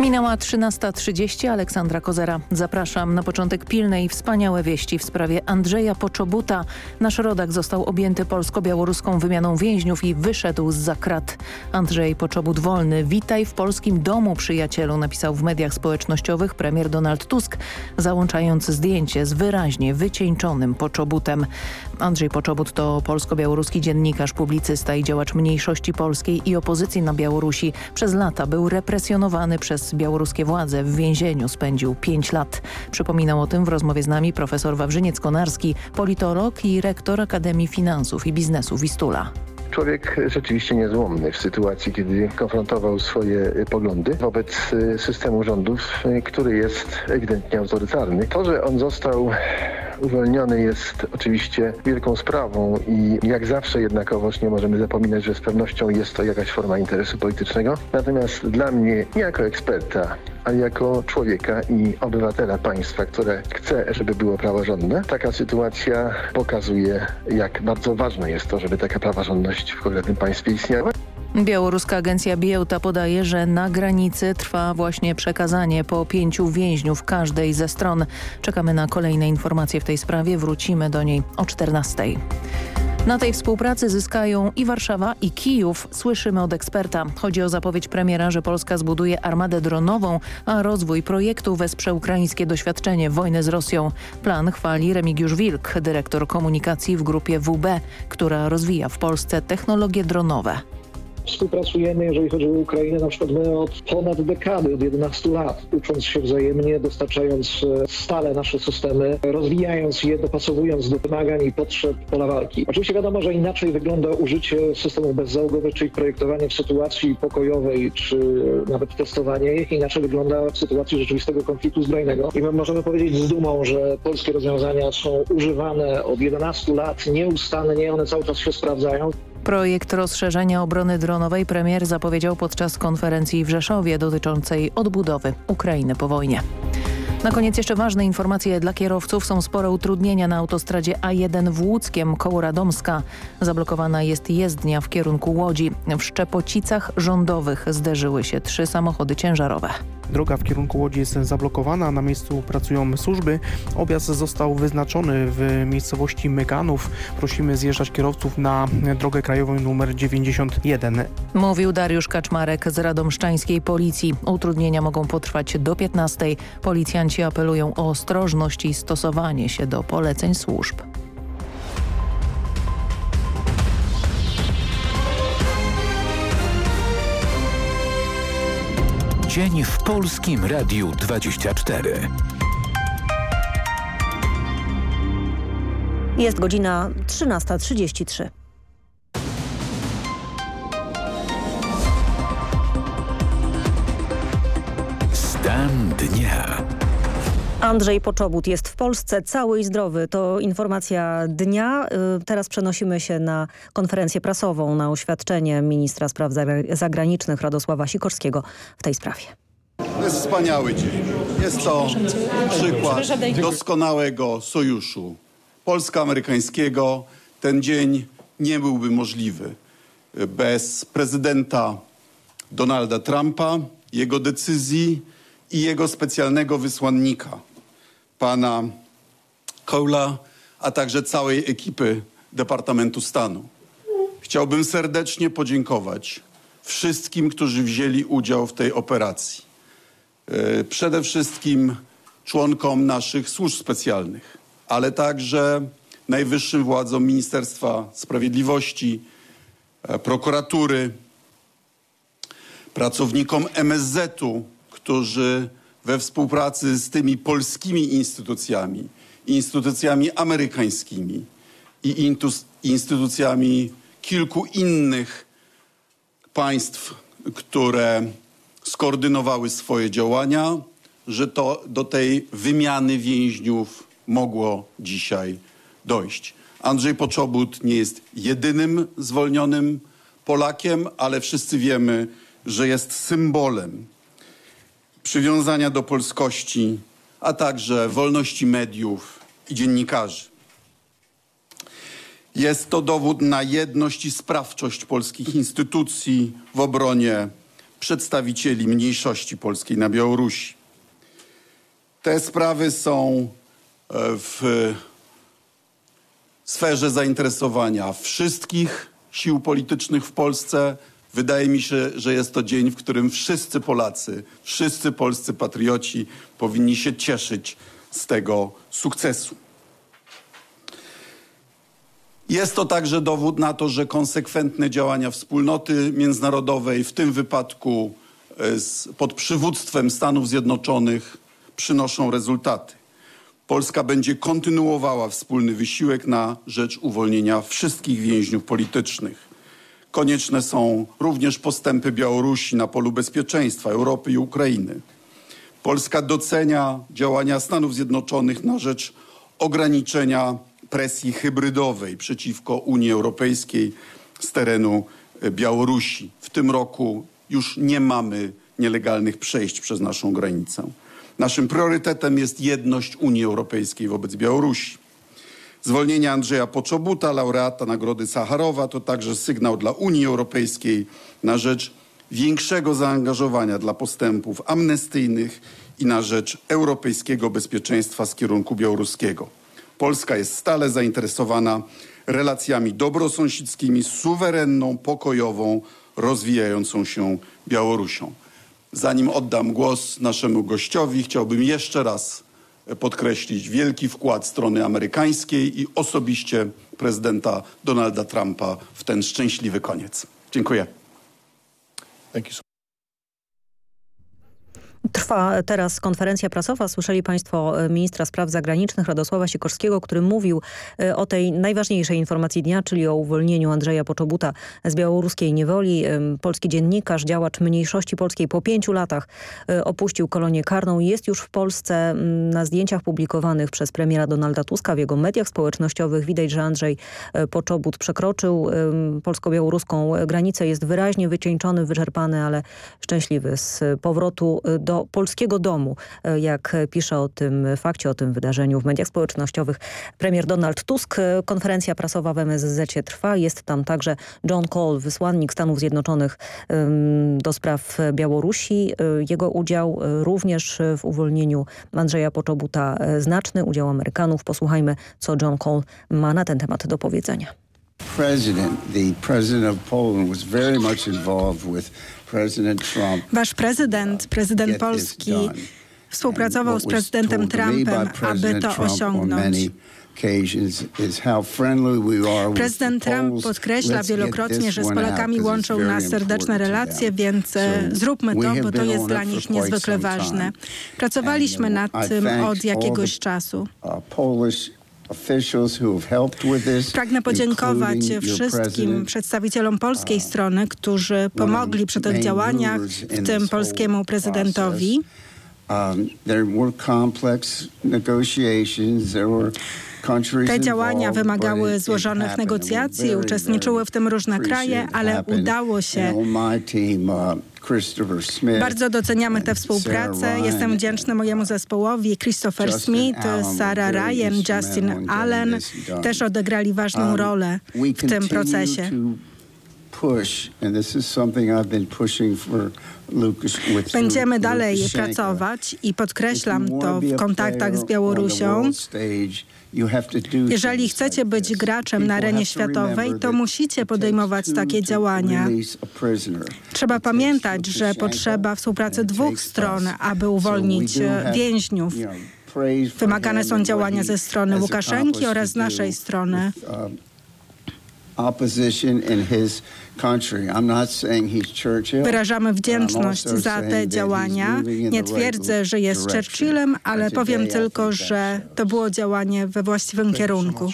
Minęła 13.30. Aleksandra Kozera. Zapraszam na początek pilnej i wspaniałe wieści w sprawie Andrzeja Poczobuta. Nasz rodak został objęty polsko-białoruską wymianą więźniów i wyszedł z zakrat. Andrzej Poczobut wolny. Witaj w polskim domu przyjacielu, napisał w mediach społecznościowych premier Donald Tusk, załączając zdjęcie z wyraźnie wycieńczonym Poczobutem. Andrzej Poczobut to polsko-białoruski dziennikarz, publicysta i działacz mniejszości polskiej i opozycji na Białorusi. Przez lata był represjonowany przez białoruskie władze. W więzieniu spędził pięć lat. Przypominał o tym w rozmowie z nami profesor Wawrzyniec-Konarski, politolog i rektor Akademii Finansów i Biznesu Wistula. Człowiek rzeczywiście niezłomny w sytuacji, kiedy konfrontował swoje poglądy wobec systemu rządów, który jest ewidentnie autorytarny. To, że on został uwolniony jest oczywiście wielką sprawą i jak zawsze jednakowoż nie możemy zapominać, że z pewnością jest to jakaś forma interesu politycznego. Natomiast dla mnie, nie jako eksperta, ale jako człowieka i obywatela państwa, które chce, żeby było praworządne, taka sytuacja pokazuje, jak bardzo ważne jest to, żeby taka praworządność w konkretnym państwie istniała. Białoruska agencja Biełta podaje, że na granicy trwa właśnie przekazanie po pięciu więźniów każdej ze stron. Czekamy na kolejne informacje w tej sprawie. Wrócimy do niej o 14. Na tej współpracy zyskają i Warszawa, i Kijów. Słyszymy od eksperta. Chodzi o zapowiedź premiera, że Polska zbuduje armadę dronową, a rozwój projektu wesprze ukraińskie doświadczenie wojny z Rosją. Plan chwali Remigiusz Wilk, dyrektor komunikacji w grupie WB, która rozwija w Polsce technologie dronowe. Współpracujemy, jeżeli chodzi o Ukrainę, na przykład my od ponad dekady, od 11 lat, ucząc się wzajemnie, dostarczając stale nasze systemy, rozwijając je, dopasowując do wymagań i potrzeb pola walki. Oczywiście wiadomo, że inaczej wygląda użycie systemów bezzałogowych, czyli projektowanie w sytuacji pokojowej, czy nawet testowanie ich, inaczej wygląda w sytuacji rzeczywistego konfliktu zbrojnego. I my możemy powiedzieć z dumą, że polskie rozwiązania są używane od 11 lat nieustannie, one cały czas się sprawdzają. Projekt rozszerzenia obrony dronowej premier zapowiedział podczas konferencji w Rzeszowie dotyczącej odbudowy Ukrainy po wojnie. Na koniec jeszcze ważne informacje dla kierowców. Są spore utrudnienia na autostradzie A1 w Łódzkiem koło Radomska. Zablokowana jest jezdnia w kierunku Łodzi. W Szczepocicach rządowych zderzyły się trzy samochody ciężarowe. Droga w kierunku Łodzi jest zablokowana, na miejscu pracują służby. Objazd został wyznaczony w miejscowości Myganów. Prosimy zjeżdżać kierowców na drogę krajową numer 91. Mówił Dariusz Kaczmarek z Radomszczańskiej Policji. Utrudnienia mogą potrwać do 15. Policjanci apelują o ostrożność i stosowanie się do poleceń służb. Dzień w Polskim Radiu 24. Jest godzina 13.33. Stan dnia. Andrzej Poczobut jest w Polsce cały i zdrowy. To informacja dnia. Teraz przenosimy się na konferencję prasową, na oświadczenie ministra spraw zagranicznych Radosława Sikorskiego w tej sprawie. To jest wspaniały dzień. Jest to przykład doskonałego sojuszu polsko-amerykańskiego. Ten dzień nie byłby możliwy bez prezydenta Donalda Trumpa, jego decyzji i jego specjalnego wysłannika, pana Cola, a także całej ekipy Departamentu Stanu. Chciałbym serdecznie podziękować wszystkim, którzy wzięli udział w tej operacji. Przede wszystkim członkom naszych służb specjalnych, ale także najwyższym władzom Ministerstwa Sprawiedliwości, prokuratury, pracownikom MSZ-u, którzy we współpracy z tymi polskimi instytucjami instytucjami amerykańskimi i instytucjami kilku innych państw, które skoordynowały swoje działania, że to do tej wymiany więźniów mogło dzisiaj dojść. Andrzej Poczobut nie jest jedynym zwolnionym Polakiem, ale wszyscy wiemy, że jest symbolem przywiązania do polskości, a także wolności mediów i dziennikarzy. Jest to dowód na jedność i sprawczość polskich instytucji w obronie przedstawicieli mniejszości polskiej na Białorusi. Te sprawy są e, w sferze zainteresowania wszystkich sił politycznych w Polsce. Wydaje mi się, że jest to dzień, w którym wszyscy Polacy, wszyscy polscy patrioci powinni się cieszyć z tego sukcesu. Jest to także dowód na to, że konsekwentne działania wspólnoty międzynarodowej, w tym wypadku e, pod przywództwem Stanów Zjednoczonych, przynoszą rezultaty. Polska będzie kontynuowała wspólny wysiłek na rzecz uwolnienia wszystkich więźniów politycznych. Konieczne są również postępy Białorusi na polu bezpieczeństwa Europy i Ukrainy. Polska docenia działania Stanów Zjednoczonych na rzecz ograniczenia presji hybrydowej przeciwko Unii Europejskiej z terenu e, Białorusi. W tym roku już nie mamy nielegalnych przejść przez naszą granicę. Naszym priorytetem jest jedność Unii Europejskiej wobec Białorusi. Zwolnienie Andrzeja Poczobuta, laureata Nagrody Sacharowa, to także sygnał dla Unii Europejskiej na rzecz większego zaangażowania dla postępów amnestyjnych i na rzecz europejskiego bezpieczeństwa z kierunku białoruskiego. Polska jest stale zainteresowana relacjami dobrosąsiedzkimi suwerenną, pokojową, rozwijającą się Białorusią. Zanim oddam głos naszemu gościowi, chciałbym jeszcze raz podkreślić wielki wkład strony amerykańskiej i osobiście prezydenta Donalda Trumpa w ten szczęśliwy koniec. Dziękuję. Trwa teraz konferencja prasowa. Słyszeli Państwo e, ministra spraw zagranicznych Radosława Sikorskiego, który mówił e, o tej najważniejszej informacji dnia, czyli o uwolnieniu Andrzeja Poczobuta z białoruskiej niewoli. Polski dziennikarz, działacz mniejszości polskiej po pięciu latach e, opuścił kolonię karną. Jest już w Polsce na zdjęciach publikowanych przez premiera Donalda Tuska w jego mediach społecznościowych. Widać, że Andrzej Poczobut przekroczył polsko-białoruską granicę. Jest wyraźnie wycieńczony, wyczerpany, ale szczęśliwy z powrotu do polskiego domu, e, jak pisze o tym fakcie, o tym wydarzeniu w mediach społecznościowych premier Donald Tusk. Konferencja prasowa w MSZ trwa. Jest tam także John Cole, wysłannik Stanów Zjednoczonych do spraw Białorusi. E, jego udział e, również w uwolnieniu Andrzeja Poczobuta znaczny, udział Amerykanów. Posłuchajmy, co John Cole ma na ten temat do powiedzenia. President, the president of Poland was very much involved with Wasz prezydent, prezydent Polski współpracował z prezydentem Trumpem, aby to osiągnąć. Prezydent Trump podkreśla wielokrotnie, że z Polakami łączą nas serdeczne relacje, więc e, zróbmy to, bo to jest dla nich niezwykle ważne. Pracowaliśmy nad tym od jakiegoś czasu. Uh, Pragnę podziękować wszystkim przedstawicielom polskiej strony, którzy pomogli przy tych działaniach, w tym polskiemu prezydentowi. Um, Te działania wymagały złożonych negocjacji, uczestniczyły w tym różne kraje, ale udało się bardzo doceniamy tę współpracę. Jestem wdzięczny mojemu zespołowi. Christopher Smith, Sarah Ryan, Justin Allen też odegrali ważną um, rolę w tym procesie. Będziemy dalej pracować i podkreślam to w kontaktach z Białorusią. Jeżeli chcecie być graczem na arenie światowej, to musicie podejmować takie działania. Trzeba pamiętać, że potrzeba współpracy dwóch stron, aby uwolnić więźniów. Wymagane są działania ze strony Łukaszenki oraz z naszej strony. Wyrażamy wdzięczność za te działania. Nie twierdzę, że jest Churchillem, ale powiem tylko, że to było działanie we właściwym kierunku.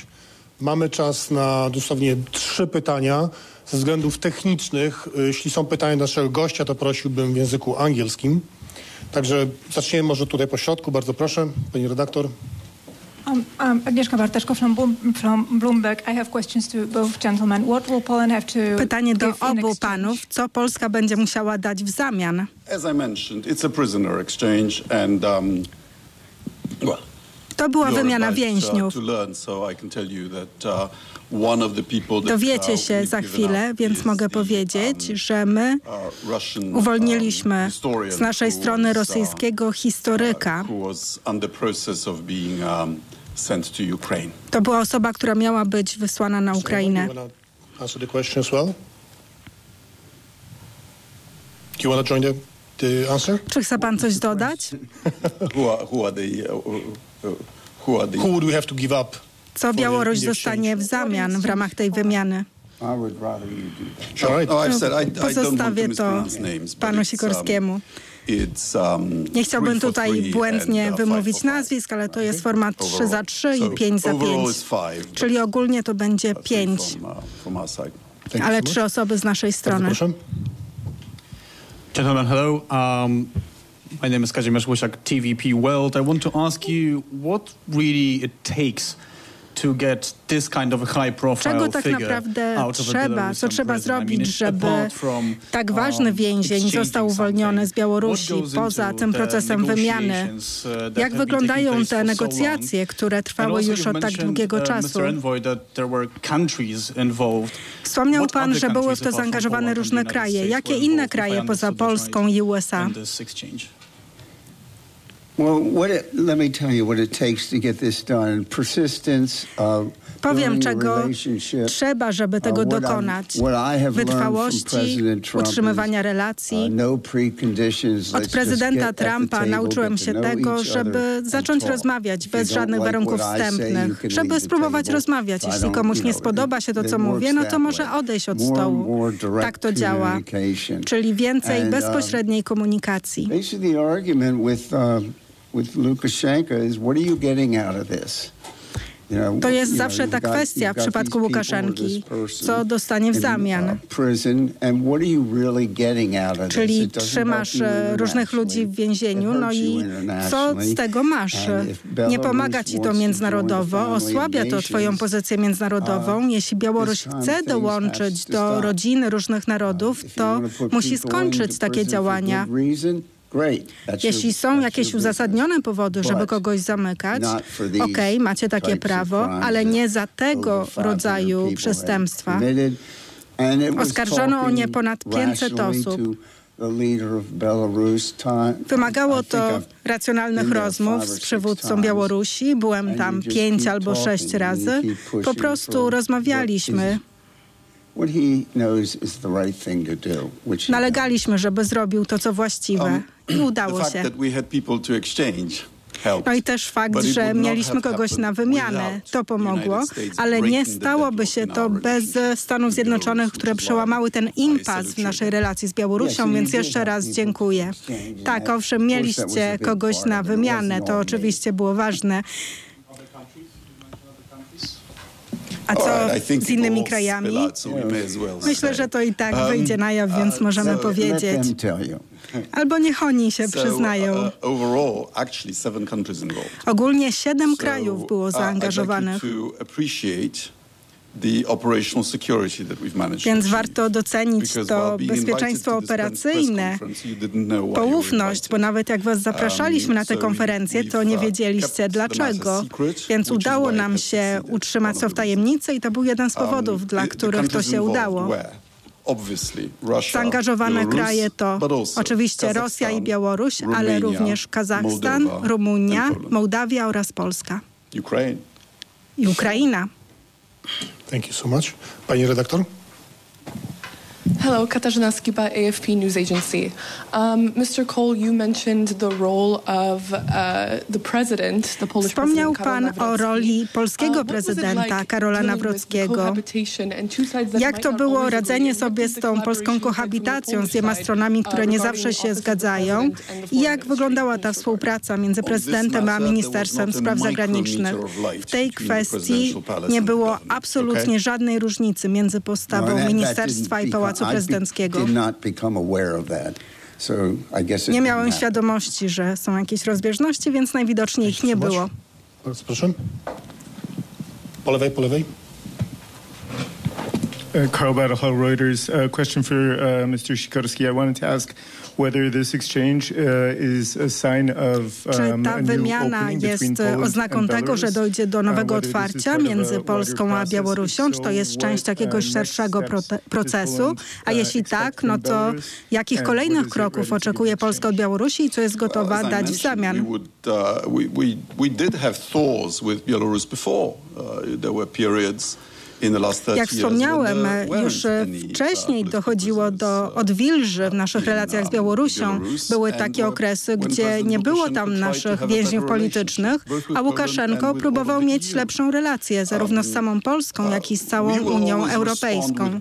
Mamy czas na dosłownie trzy pytania. Ze względów technicznych, jeśli są pytania naszego gościa, to prosiłbym w języku angielskim. Także zaczniemy może tutaj po środku. Bardzo proszę, pani redaktor. Um, um, Agnieszka Barteszko from, from Bloomberg. I have questions to both gentlemen. What will Poland have to Pytanie do obu panów. Co Polska będzie musiała dać w zamian? As I mentioned, it's a prisoner exchange and um, well, to była wymiana więźniów. Dowiecie się za chwilę, więc mogę powiedzieć, że my uwolniliśmy z naszej strony rosyjskiego historyka. To była osoba, która miała być wysłana na Ukrainę. Czy chce pan coś dodać? Who would we have to give up? Co Białoruś dostanie w zamian w ramach tej wymiany? Pozostawię to panu Sikorskiemu. Um, Nie chciałbym tutaj błędnie uh, wymówić nazwisk, ale to jest format 3 za 3 i 5 za 5. Czyli ogólnie to będzie 5. uh, Ale trzy osoby z naszej strony. Gentlemen, hello. Um, my name is Kazimierz Łysiak, TVP World. I want to ask you what really it takes to get this kind of a high profile Czego tak naprawdę trzeba, co trzeba zrobić, żeby tak um, ważny więzień został uwolniony z Białorusi poza tym procesem wymiany? uh, Jak wyglądają te negocjacje, które trwały już od tak długiego uh, czasu? Wspomniał pan, że były w to zaangażowane różne kraje. Jakie inne kraje poza Polską i USA? Powiem, czego trzeba, żeby tego dokonać. Wytrwałości, utrzymywania relacji. Od prezydenta Trumpa nauczyłem się tego, żeby zacząć rozmawiać bez żadnych warunków wstępnych. Żeby spróbować rozmawiać. Jeśli komuś nie spodoba się to, co mówię, no to może odejść od stołu. Tak to działa. Czyli więcej bezpośredniej komunikacji. With Lukashenko is what are you getting out of this? To jest zawsze ta kwestia w przypadku Łukaszenki, co dostanie w zamian. Czyli trzymasz e, różnych ludzi w więzieniu, no i co z tego masz? Nie pomaga ci to międzynarodowo, osłabia to twoją pozycję międzynarodową. Jeśli Białoruś chce dołączyć do rodziny różnych narodów, to musi skończyć takie działania. Jeśli są jakieś uzasadnione powody, żeby kogoś zamykać, okej, okay, macie takie prawo, ale nie za tego rodzaju przestępstwa. Oskarżono o nie ponad 500 osób. Wymagało to racjonalnych rozmów z przywódcą Białorusi. Byłem tam pięć albo sześć razy. Po prostu rozmawialiśmy. Nalegaliśmy, żeby zrobił to, co właściwe. I udało się. No i też fakt, że mieliśmy kogoś na wymianę, to pomogło, ale nie stałoby się to bez Stanów Zjednoczonych, które przełamały ten impas w naszej relacji z Białorusią, więc jeszcze raz dziękuję. Tak, owszem, mieliście kogoś na wymianę, to oczywiście było ważne. A co z innymi krajami? Myślę, że to i tak Um, wyjdzie na jaw, więc możemy powiedzieć. Albo niech oni się przyznają. Ogólnie siedem krajów było zaangażowanych. Więc warto docenić to bezpieczeństwo operacyjne, poufność, bo nawet jak was zapraszaliśmy na tę konferencję, to nie wiedzieliście dlaczego. Więc udało nam się utrzymać to w tajemnicy i to był jeden z powodów, dla których to się udało. Zaangażowane kraje to oczywiście Rosja i Białoruś, ale również Kazachstan, Rumunia, Mołdawia oraz Polska. I Ukraina. Thank you so much. Pani redaktor? Hello, Katarzyna Skiba, AFP News Agency. Um, Mr. Cole, you mentioned the role of uh, the president, the Polish Wspomniał president, pan o roli polskiego prezydenta Karola Nawrockiego. Jak to było radzenie sobie z tą polską kohabitacją, z dwiema stronami, które nie zawsze się zgadzają? I jak wyglądała ta współpraca między prezydentem a Ministerstwem Spraw Zagranicznych? W tej kwestii nie było absolutnie żadnej różnicy między postawą ministerstwa i Pałacu Prezydenckiego. Nie miałem świadomości, że są jakieś rozbieżności, więc najwidoczniej ich nie było. Bardzo proszę. Po lewej, po lewej. Uh, Carl Battlehall, Reuters. Uh, question for uh, Mr. Sikorski. I wanted to ask whether this exchange uh, is a sign of Czy um, ta a new wymiana opening jest between Poland oznaką and tego, że Belarus? dojdzie do Uh, nowego whether this is otwarcia part of a między Polską a process? Białorusią? If Czy so, to jest część what, jakiegoś szerszego procesu? Poland, A jeśli expect tak, from no to Belarus? jakich And kolejnych what is it kroków oczekuje Polska od Białorusi i co jest gotowa dać w zamian? we, did have thaws with Belarus before. There were periods in the last 30 Jak wspomniałem, już uh, wcześniej dochodziło do odwilży w naszych relacjach z Białorusią. Były takie okresy, gdzie nie było tam naszych więźniów politycznych, a Łukaszenko próbował mieć lepszą relację zarówno z samą Polską, jak i z całą Unią Europejską.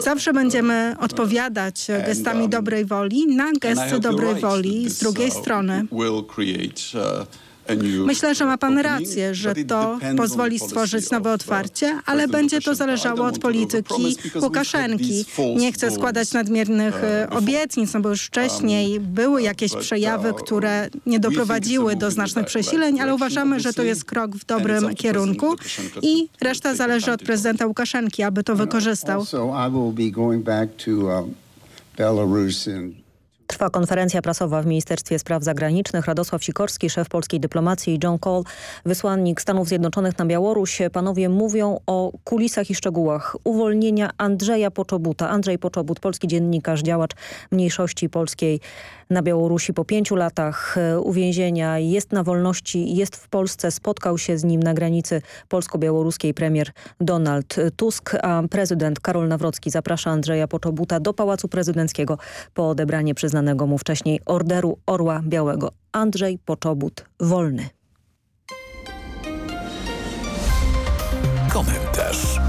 Zawsze będziemy odpowiadać gestami um, dobrej woli na gesty dobrej woli z drugiej uh, strony. Myślę, że ma pan rację, że to pozwoli stworzyć nowe otwarcie, ale będzie to zależało od polityki Łukaszenki. Nie chcę składać nadmiernych e, before. obietnic, no bo już wcześniej były jakieś but, przejawy, które nie doprowadziły do znacznych przesileń, ale uważamy, że to jest krok w dobrym kierunku i reszta zależy od prezydenta Łukaszenki, aby to wykorzystał. Belarus Trwa konferencja prasowa w Ministerstwie Spraw Zagranicznych. Radosław Sikorski, szef polskiej dyplomacji i John Cole, wysłannik Stanów Zjednoczonych na Białoruś. Panowie mówią o kulisach i szczegółach uwolnienia Andrzeja Poczobuta. Andrzej Poczobut, polski dziennikarz, działacz mniejszości polskiej na Białorusi po pięciu latach e, uwięzienia. Jest na wolności, jest w Polsce. Spotkał się z nim na granicy polsko-białoruskiej premier Donald Tusk, a prezydent Karol Nawrocki zaprasza Andrzeja Poczobuta do Pałacu Prezydenckiego po odebranie przyznanego mu wcześniej Orderu Orła Białego. Andrzej Poczobut wolny. Komentarz.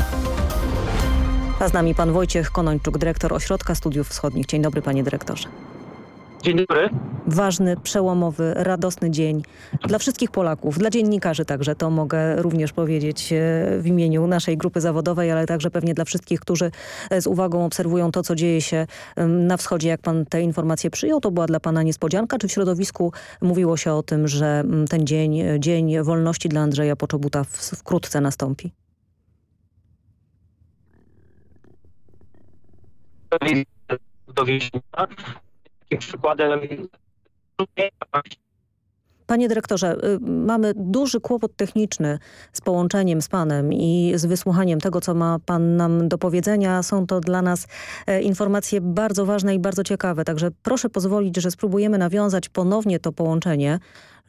A z nami pan Wojciech Konończuk, dyrektor Ośrodka Studiów Wschodnich. Dzień dobry panie dyrektorze. Dzień dobry. Ważny, przełomowy, radosny dzień dla wszystkich Polaków, dla dziennikarzy także, to mogę również powiedzieć e, w imieniu naszej grupy zawodowej, ale także pewnie dla wszystkich, którzy e, z uwagą obserwują to, co dzieje się na wschodzie. Jak pan te informacje przyjął, to była dla pana niespodzianka? Czy w środowisku mówiło się o tym, że mm, ten dzień, e, dzień wolności dla Andrzeja Poczobuta wkrótce nastąpi? do więzienia. Przykładem Panie dyrektorze, y, mamy duży kłopot techniczny z połączeniem z panem i z wysłuchaniem tego, co ma pan nam do powiedzenia. Są to dla nas e, informacje bardzo ważne i bardzo ciekawe. Także proszę pozwolić, że spróbujemy nawiązać ponownie to połączenie,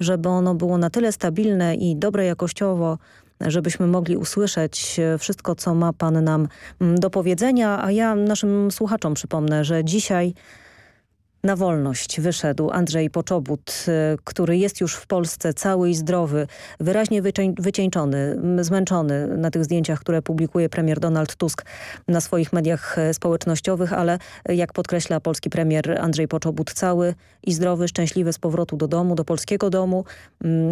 żeby ono było na tyle stabilne i dobre jakościowo, żebyśmy mogli usłyszeć e, wszystko, co ma pan nam mm, do powiedzenia. A ja naszym słuchaczom przypomnę, że dzisiaj na wolność wyszedł Andrzej Poczobut, y, który jest już w Polsce cały i zdrowy, wyraźnie wycień, wycieńczony, zmęczony na tych zdjęciach, które publikuje premier Donald Tusk na swoich mediach e, społecznościowych, ale e, jak podkreśla polski premier Andrzej Poczobut, cały i zdrowy, szczęśliwy z powrotu do domu, do polskiego domu.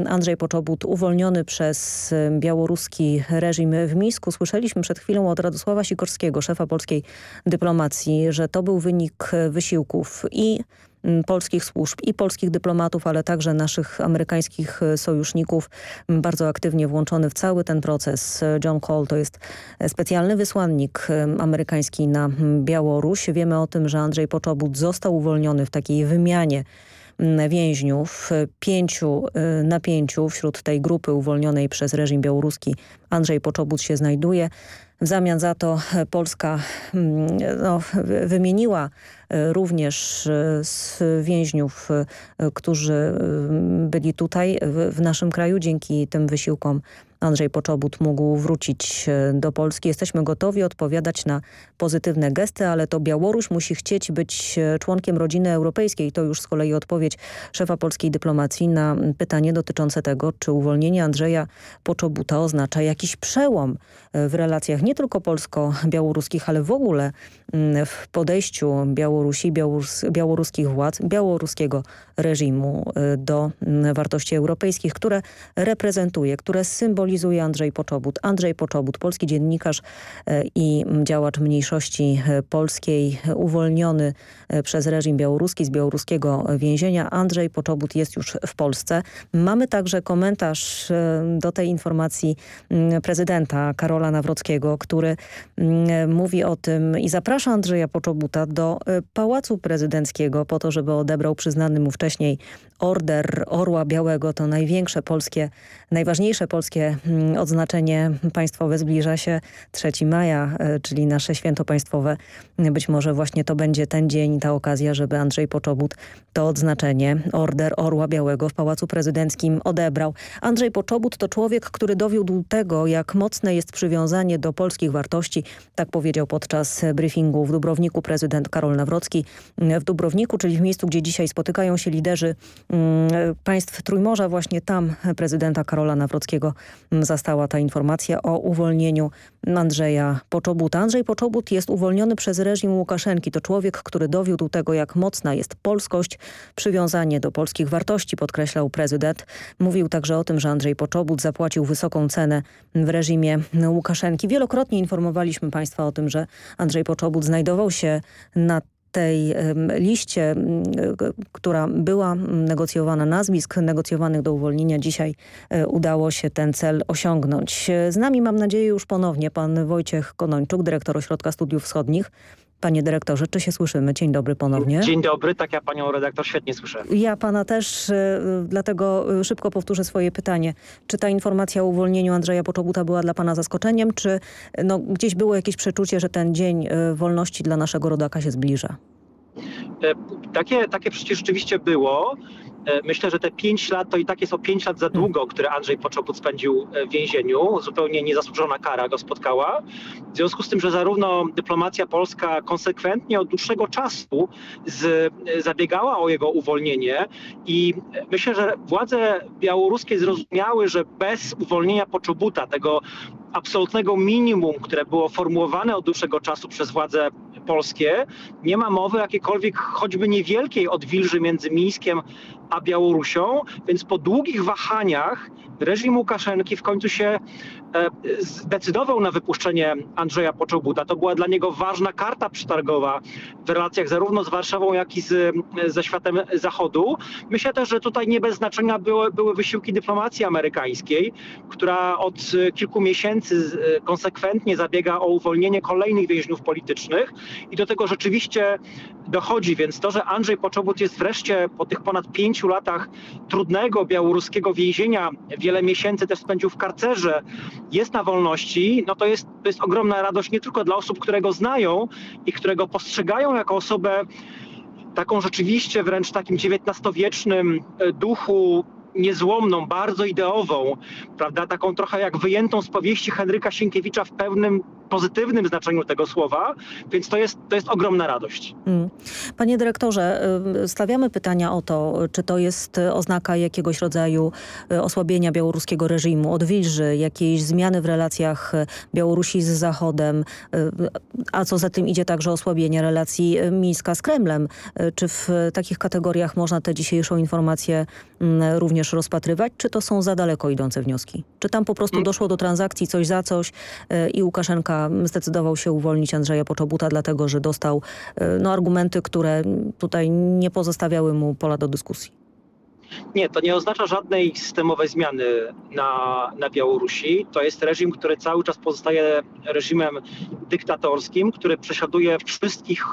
Andrzej Poczobut uwolniony przez e, białoruski reżim w Mińsku. Słyszeliśmy przed chwilą od Radosława Sikorskiego, szefa polskiej dyplomacji, że to był wynik wysiłków i polskich służb i polskich dyplomatów, ale także naszych amerykańskich e, sojuszników bardzo aktywnie włączony w cały ten proces. E, John Cole to jest e, specjalny wysłannik em, amerykański na Białoruś. Wiemy o tym, że Andrzej Poczobut został uwolniony w takiej wymianie więźniów, e, pięciu e, na pięciu wśród tej grupy uwolnionej przez reżim białoruski Andrzej Poczobut się znajduje. W zamian za to e, Polska mm, no, wy- wymieniła e, również e, z więźniów, którzy e, byli tutaj w naszym kraju. Dzięki tym wysiłkom Andrzej Poczobut mógł wrócić do Polski. Jesteśmy gotowi odpowiadać na pozytywne gesty, ale to Białoruś musi chcieć być członkiem rodziny europejskiej. To już z kolei odpowiedź szefa polskiej dyplomacji na pytanie dotyczące tego, czy uwolnienie Andrzeja Poczobuta oznacza jakiś przełom w relacjach nie tylko polsko-białoruskich, ale w ogóle w podejściu Białorusi, białorus białoruskich władz, białoruskiego reżimu y, do mm, wartości europejskich, które reprezentuje, które symbolizuje Andrzej Poczobut. Andrzej Poczobut, polski dziennikarz y, i działacz mniejszości y, polskiej, uwolniony przez reżim białoruski z białoruskiego więzienia. Andrzej Poczobut jest już w Polsce. Mamy także komentarz do tej informacji mm, prezydenta Karola Nawrockiego, który mm, mówi o tym i zaprasza Andrzeja Poczobuta do Pałacu Prezydenckiego po to, żeby odebrał przyznany mu wcześniej Order Orła Białego. To największe polskie, najważniejsze polskie mm, odznaczenie państwowe. Zbliża się 3 maja, e, czyli nasze święto państwowe. Być może właśnie to będzie ten dzień, ta okazja, żeby Andrzej Poczobut to odznaczenie Order Orła Białego w Pałacu Prezydenckim odebrał. Andrzej Poczobut to człowiek, który dowiódł tego, jak mocne jest przywiązanie do polskich wartości. Tak powiedział podczas briefingu w Dubrowniku prezydent Karol Nawrocki. W Dubrowniku, czyli w miejscu, gdzie dzisiaj spotykają się liderzy mm, państw Trójmorza, właśnie tam prezydenta Karola Nawrockiego zastała ta informacja o uwolnieniu Andrzeja Poczobuta. Andrzej Poczobut jest uwolniony przez reżim Łukaszenki. To człowiek, który dowiódł tego, jak mocna jest polskość, przywiązanie do polskich wartości, podkreślał prezydent. Mówił także o tym, że Andrzej Poczobut zapłacił wysoką cenę w reżimie Łukaszenki. Wielokrotnie informowaliśmy Państwa o tym, że Andrzej Poczobut znajdował się na tej liście, która była negocjowana, nazwisk negocjowanych do uwolnienia, dzisiaj e, udało się ten cel osiągnąć. Z nami mam nadzieję już ponownie pan Wojciech Konończuk, dyrektor Ośrodka Studiów Wschodnich. Panie dyrektorze, czy się słyszymy? Dzień dobry ponownie. Dzień dobry, tak ja panią redaktor świetnie słyszę. Ja pana też, e, dlatego e, szybko powtórzę swoje pytanie. Czy ta informacja o uwolnieniu Andrzeja Poczobuta była dla pana zaskoczeniem, czy no, gdzieś było jakieś przeczucie, że ten dzień e, wolności dla naszego rodaka się zbliża? Takie, takie przecież rzeczywiście było. E, myślę, że te pięć lat to i tak jest o pięć lat za długo, które Andrzej Poczobut spędził e, w więzieniu. Zupełnie niezasłużona kara go spotkała. W związku z tym, że zarówno dyplomacja polska konsekwentnie od dłuższego czasu z, e, zabiegała o jego uwolnienie i myślę, że władze białoruskie zrozumiały, że bez uwolnienia Poczobuta, tego absolutnego minimum, które było formułowane od dłuższego czasu przez władze polskie, nie ma mowy o jakiejkolwiek choćby niewielkiej odwilży między Mińskiem a Białorusią, więc po długich wahaniach reżim Łukaszenki w końcu się zdecydował na wypuszczenie Andrzeja Poczobuta. To była dla niego ważna karta przetargowa w relacjach zarówno z Warszawą, jak i z, ze światem Zachodu. Myślę też, że tutaj nie bez znaczenia były, były wysiłki dyplomacji amerykańskiej, która od kilku miesięcy e, konsekwentnie zabiega o uwolnienie kolejnych więźniów politycznych i do tego rzeczywiście dochodzi. Więc to, że Andrzej Poczobut jest wreszcie po tych ponad pięciu latach trudnego białoruskiego więzienia, wiele miesięcy też spędził w karcerze, jest na wolności, no to jest, to jest ogromna radość nie tylko dla osób, które go znają i które go postrzegają jako osobę taką rzeczywiście wręcz takim XIX-wiecznym e, duchu niezłomną, bardzo ideową, prawda, taką trochę jak wyjętą z powieści Henryka Sienkiewicza w pełnym pozytywnym znaczeniu tego słowa, więc to jest, to jest ogromna radość. Mm. Panie dyrektorze, y, stawiamy pytania o to, czy to jest oznaka jakiegoś rodzaju y, osłabienia białoruskiego reżimu, odwilży, jakiejś zmiany w relacjach Białorusi z Zachodem, y, a co za tym idzie także osłabienie relacji Mińska z Kremlem. Czy w takich kategoriach można tę dzisiejszą informację mm, również rozpatrywać, czy to są za daleko idące wnioski? Czy tam po prostu mm. doszło do transakcji coś za coś i Łukaszenka zdecydował się uwolnić Andrzeja Poczobuta, dlatego że dostał e, no, argumenty, które tutaj nie pozostawiały mu pola do dyskusji. Nie, to nie oznacza żadnej systemowej zmiany na, na Białorusi. To jest reżim, który cały czas pozostaje reżimem dyktatorskim, który prześladuje wszystkich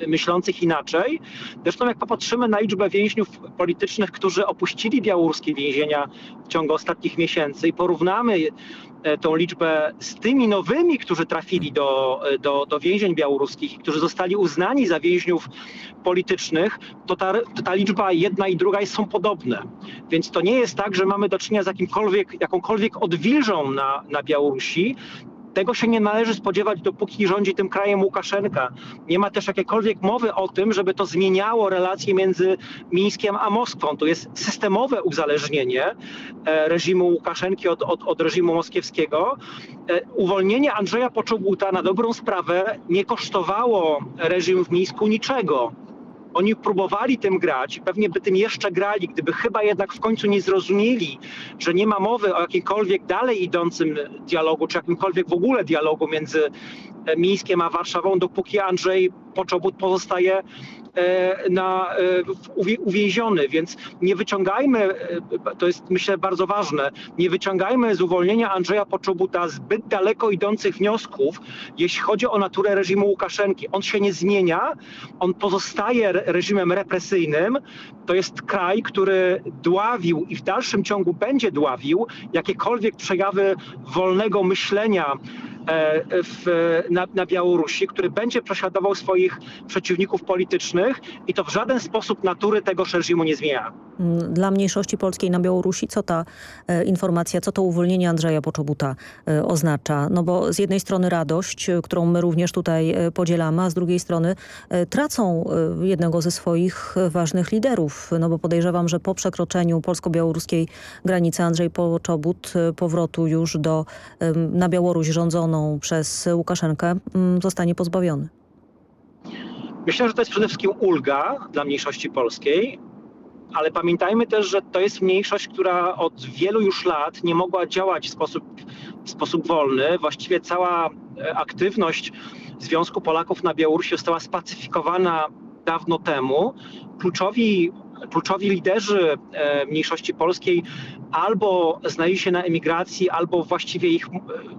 e, myślących inaczej. Zresztą jak popatrzymy na liczbę więźniów politycznych, którzy opuścili białoruskie więzienia w ciągu ostatnich miesięcy i porównamy tą liczbę z tymi nowymi, którzy trafili do, e, do, do więzień białoruskich którzy zostali uznani za więźniów politycznych, to ta, to ta liczba jedna i druga są podobne. Więc to nie jest tak, że mamy do czynienia z jakimkolwiek, jakąkolwiek odwilżą na, na Białorusi. Tego się nie należy spodziewać, dopóki rządzi tym krajem Łukaszenka. Nie ma też jakiejkolwiek mowy o tym, żeby to zmieniało relacje między Mińskiem a Moskwą. To jest systemowe uzależnienie e, reżimu Łukaszenki od, od, od reżimu moskiewskiego. E, uwolnienie Andrzeja Poczobuta na dobrą sprawę nie kosztowało reżim w Mińsku niczego. Oni próbowali tym grać, pewnie by tym jeszcze grali, gdyby chyba jednak w końcu nie zrozumieli, że nie ma mowy o jakimkolwiek dalej idącym dialogu, czy jakimkolwiek w ogóle dialogu między e, Mińskiem a Warszawą, dopóki Andrzej Poczobut pozostaje E, na, e, uwięziony, więc nie wyciągajmy, to jest myślę bardzo ważne, nie wyciągajmy z uwolnienia Andrzeja Poczobuta zbyt daleko idących wniosków, jeśli chodzi o naturę reżimu Łukaszenki. On się nie zmienia, on pozostaje reżimem represyjnym. To jest kraj, który dławił i w dalszym ciągu będzie dławił jakiekolwiek przejawy wolnego myślenia, w, na, na Białorusi, który będzie prześladował swoich przeciwników politycznych i to w żaden sposób natury tego reżimu nie zmienia. Dla mniejszości polskiej na Białorusi co ta e, informacja, co to uwolnienie Andrzeja Poczobuta e, oznacza? No bo z jednej strony radość, e, którą my również tutaj e, podzielamy, a z drugiej strony e, tracą jednego ze swoich ważnych liderów. No bo podejrzewam, że po przekroczeniu polsko-białoruskiej granicy Andrzej Poczobut powrotu już do, na Białoruś przez Łukaszenkę mm, zostanie pozbawiony? Myślę, że to jest przede wszystkim ulga dla mniejszości polskiej, ale pamiętajmy też, że to jest mniejszość, która od wielu już lat nie mogła działać w sposób, w sposób wolny. Właściwie cała e, aktywność Związku Polaków na Białorusi została spacyfikowana dawno temu. Kluczowi kluczowi liderzy e, mniejszości polskiej albo znaleźli się na emigracji, albo właściwie ich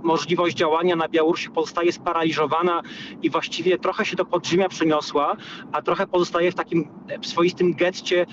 możliwość działania na Białorusi pozostaje sparaliżowana i właściwie trochę się do podziemia przeniosła, a trochę pozostaje w takim swoistym getcie.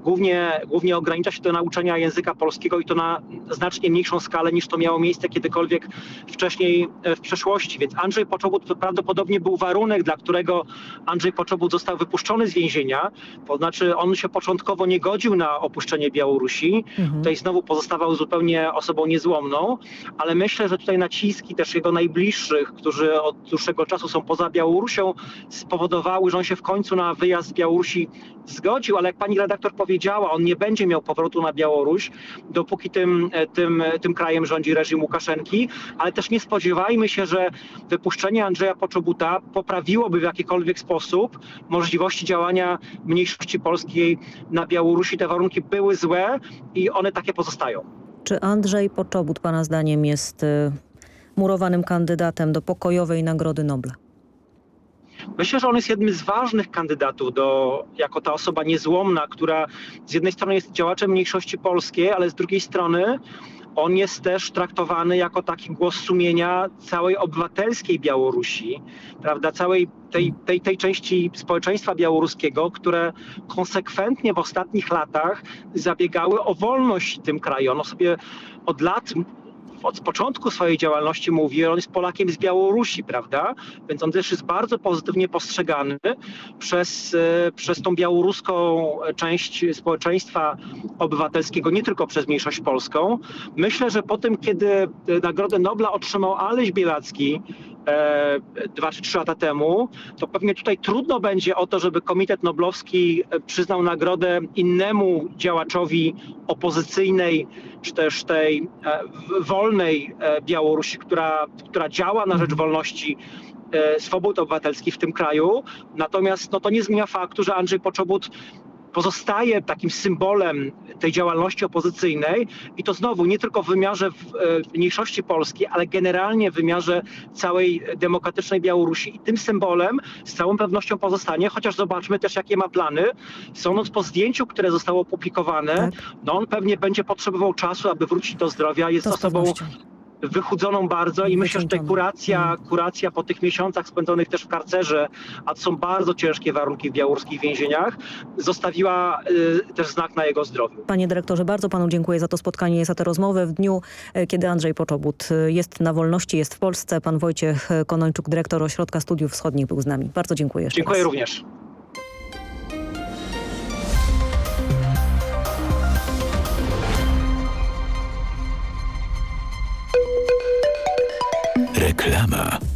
Głównie, głównie ogranicza się do nauczania języka polskiego i to na znacznie mniejszą skalę niż to miało miejsce kiedykolwiek wcześniej e, w przeszłości. Więc Andrzej Poczobut to prawdopodobnie był warunek, dla którego Andrzej Poczobut został wypuszczony z więzienia. To znaczy on się początkowo nie godził na opuszczenie Białorusi. Mhm. Tutaj znowu pozostawał zupełnie osobą niezłomną, ale myślę, że tutaj naciski też jego najbliższych, którzy od dłuższego czasu są poza Białorusią, spowodowały, że on się w końcu na wyjazd z Białorusi zgodził, ale jak pani redaktor powiedziała, on nie będzie miał powrotu na Białoruś, dopóki tym, tym, tym krajem rządzi reżim Łukaszenki, ale też nie spodziewajmy się, że wypuszczenie Andrzeja Poczobuta poprawiłoby w jakikolwiek sposób możliwości działania mniejszości polskiej na Białorusi. Te warunki były złe i one takie pozostają. Czy Andrzej Poczobut Pana zdaniem jest y, murowanym kandydatem do pokojowej Nagrody Nobla? Myślę, że on jest jednym z ważnych kandydatów do, jako ta osoba niezłomna, która z jednej strony jest działaczem mniejszości polskiej, ale z drugiej strony on jest też traktowany jako taki głos sumienia całej obywatelskiej Białorusi, prawda, całej tej, tej, tej części społeczeństwa białoruskiego, które konsekwentnie w ostatnich latach zabiegały o wolność tym kraju. Ono sobie od lat od początku swojej działalności mówi, on jest Polakiem z Białorusi, prawda? Więc on też jest bardzo pozytywnie postrzegany przez, e, przez tą białoruską część społeczeństwa obywatelskiego, nie tylko przez mniejszość polską. Myślę, że po tym, kiedy Nagrodę Nobla otrzymał Aleś Bielacki, E, dwa czy trzy lata temu, to pewnie tutaj trudno będzie o to, żeby Komitet Noblowski e, przyznał nagrodę innemu działaczowi opozycyjnej, czy też tej e, wolnej Białorusi, która, która działa na rzecz mhm. wolności swobód obywatelskich w tym kraju. Natomiast no, to nie zmienia faktu, że Andrzej Poczobut pozostaje takim symbolem tej działalności opozycyjnej i to znowu nie tylko w wymiarze e, mniejszości polskiej, ale generalnie w wymiarze całej demokratycznej Białorusi i tym symbolem z całą pewnością pozostanie, chociaż zobaczmy też jakie ma plany. Sądząc po zdjęciu, które zostało opublikowane, tak. no on pewnie będzie potrzebował czasu, aby wrócić do zdrowia. Jest to osobą wychudzoną bardzo i myślę, że tutaj kuracja, kuracja po tych miesiącach spędzonych też w karcerze, a to są bardzo ciężkie warunki w białoruskich więzieniach, zostawiła y, też znak na jego zdrowiu. Panie dyrektorze, bardzo panu dziękuję za to spotkanie, za tę rozmowę w dniu, e, kiedy Andrzej Poczobut e, jest na wolności, jest w Polsce. Pan Wojciech Konończuk, dyrektor Ośrodka Studiów Wschodnich był z nami. Bardzo dziękuję Dziękuję raz. również. Reklama.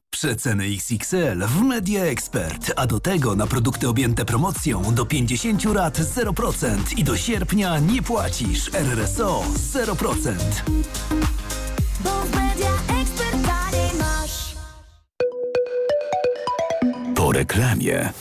Przeceny XXL w Media Expert, a do tego na produkty objęte promocją do 50 lat 0% i do sierpnia nie płacisz RRSO 0%. Bo w Media Expert taniej masz. Po reklamie.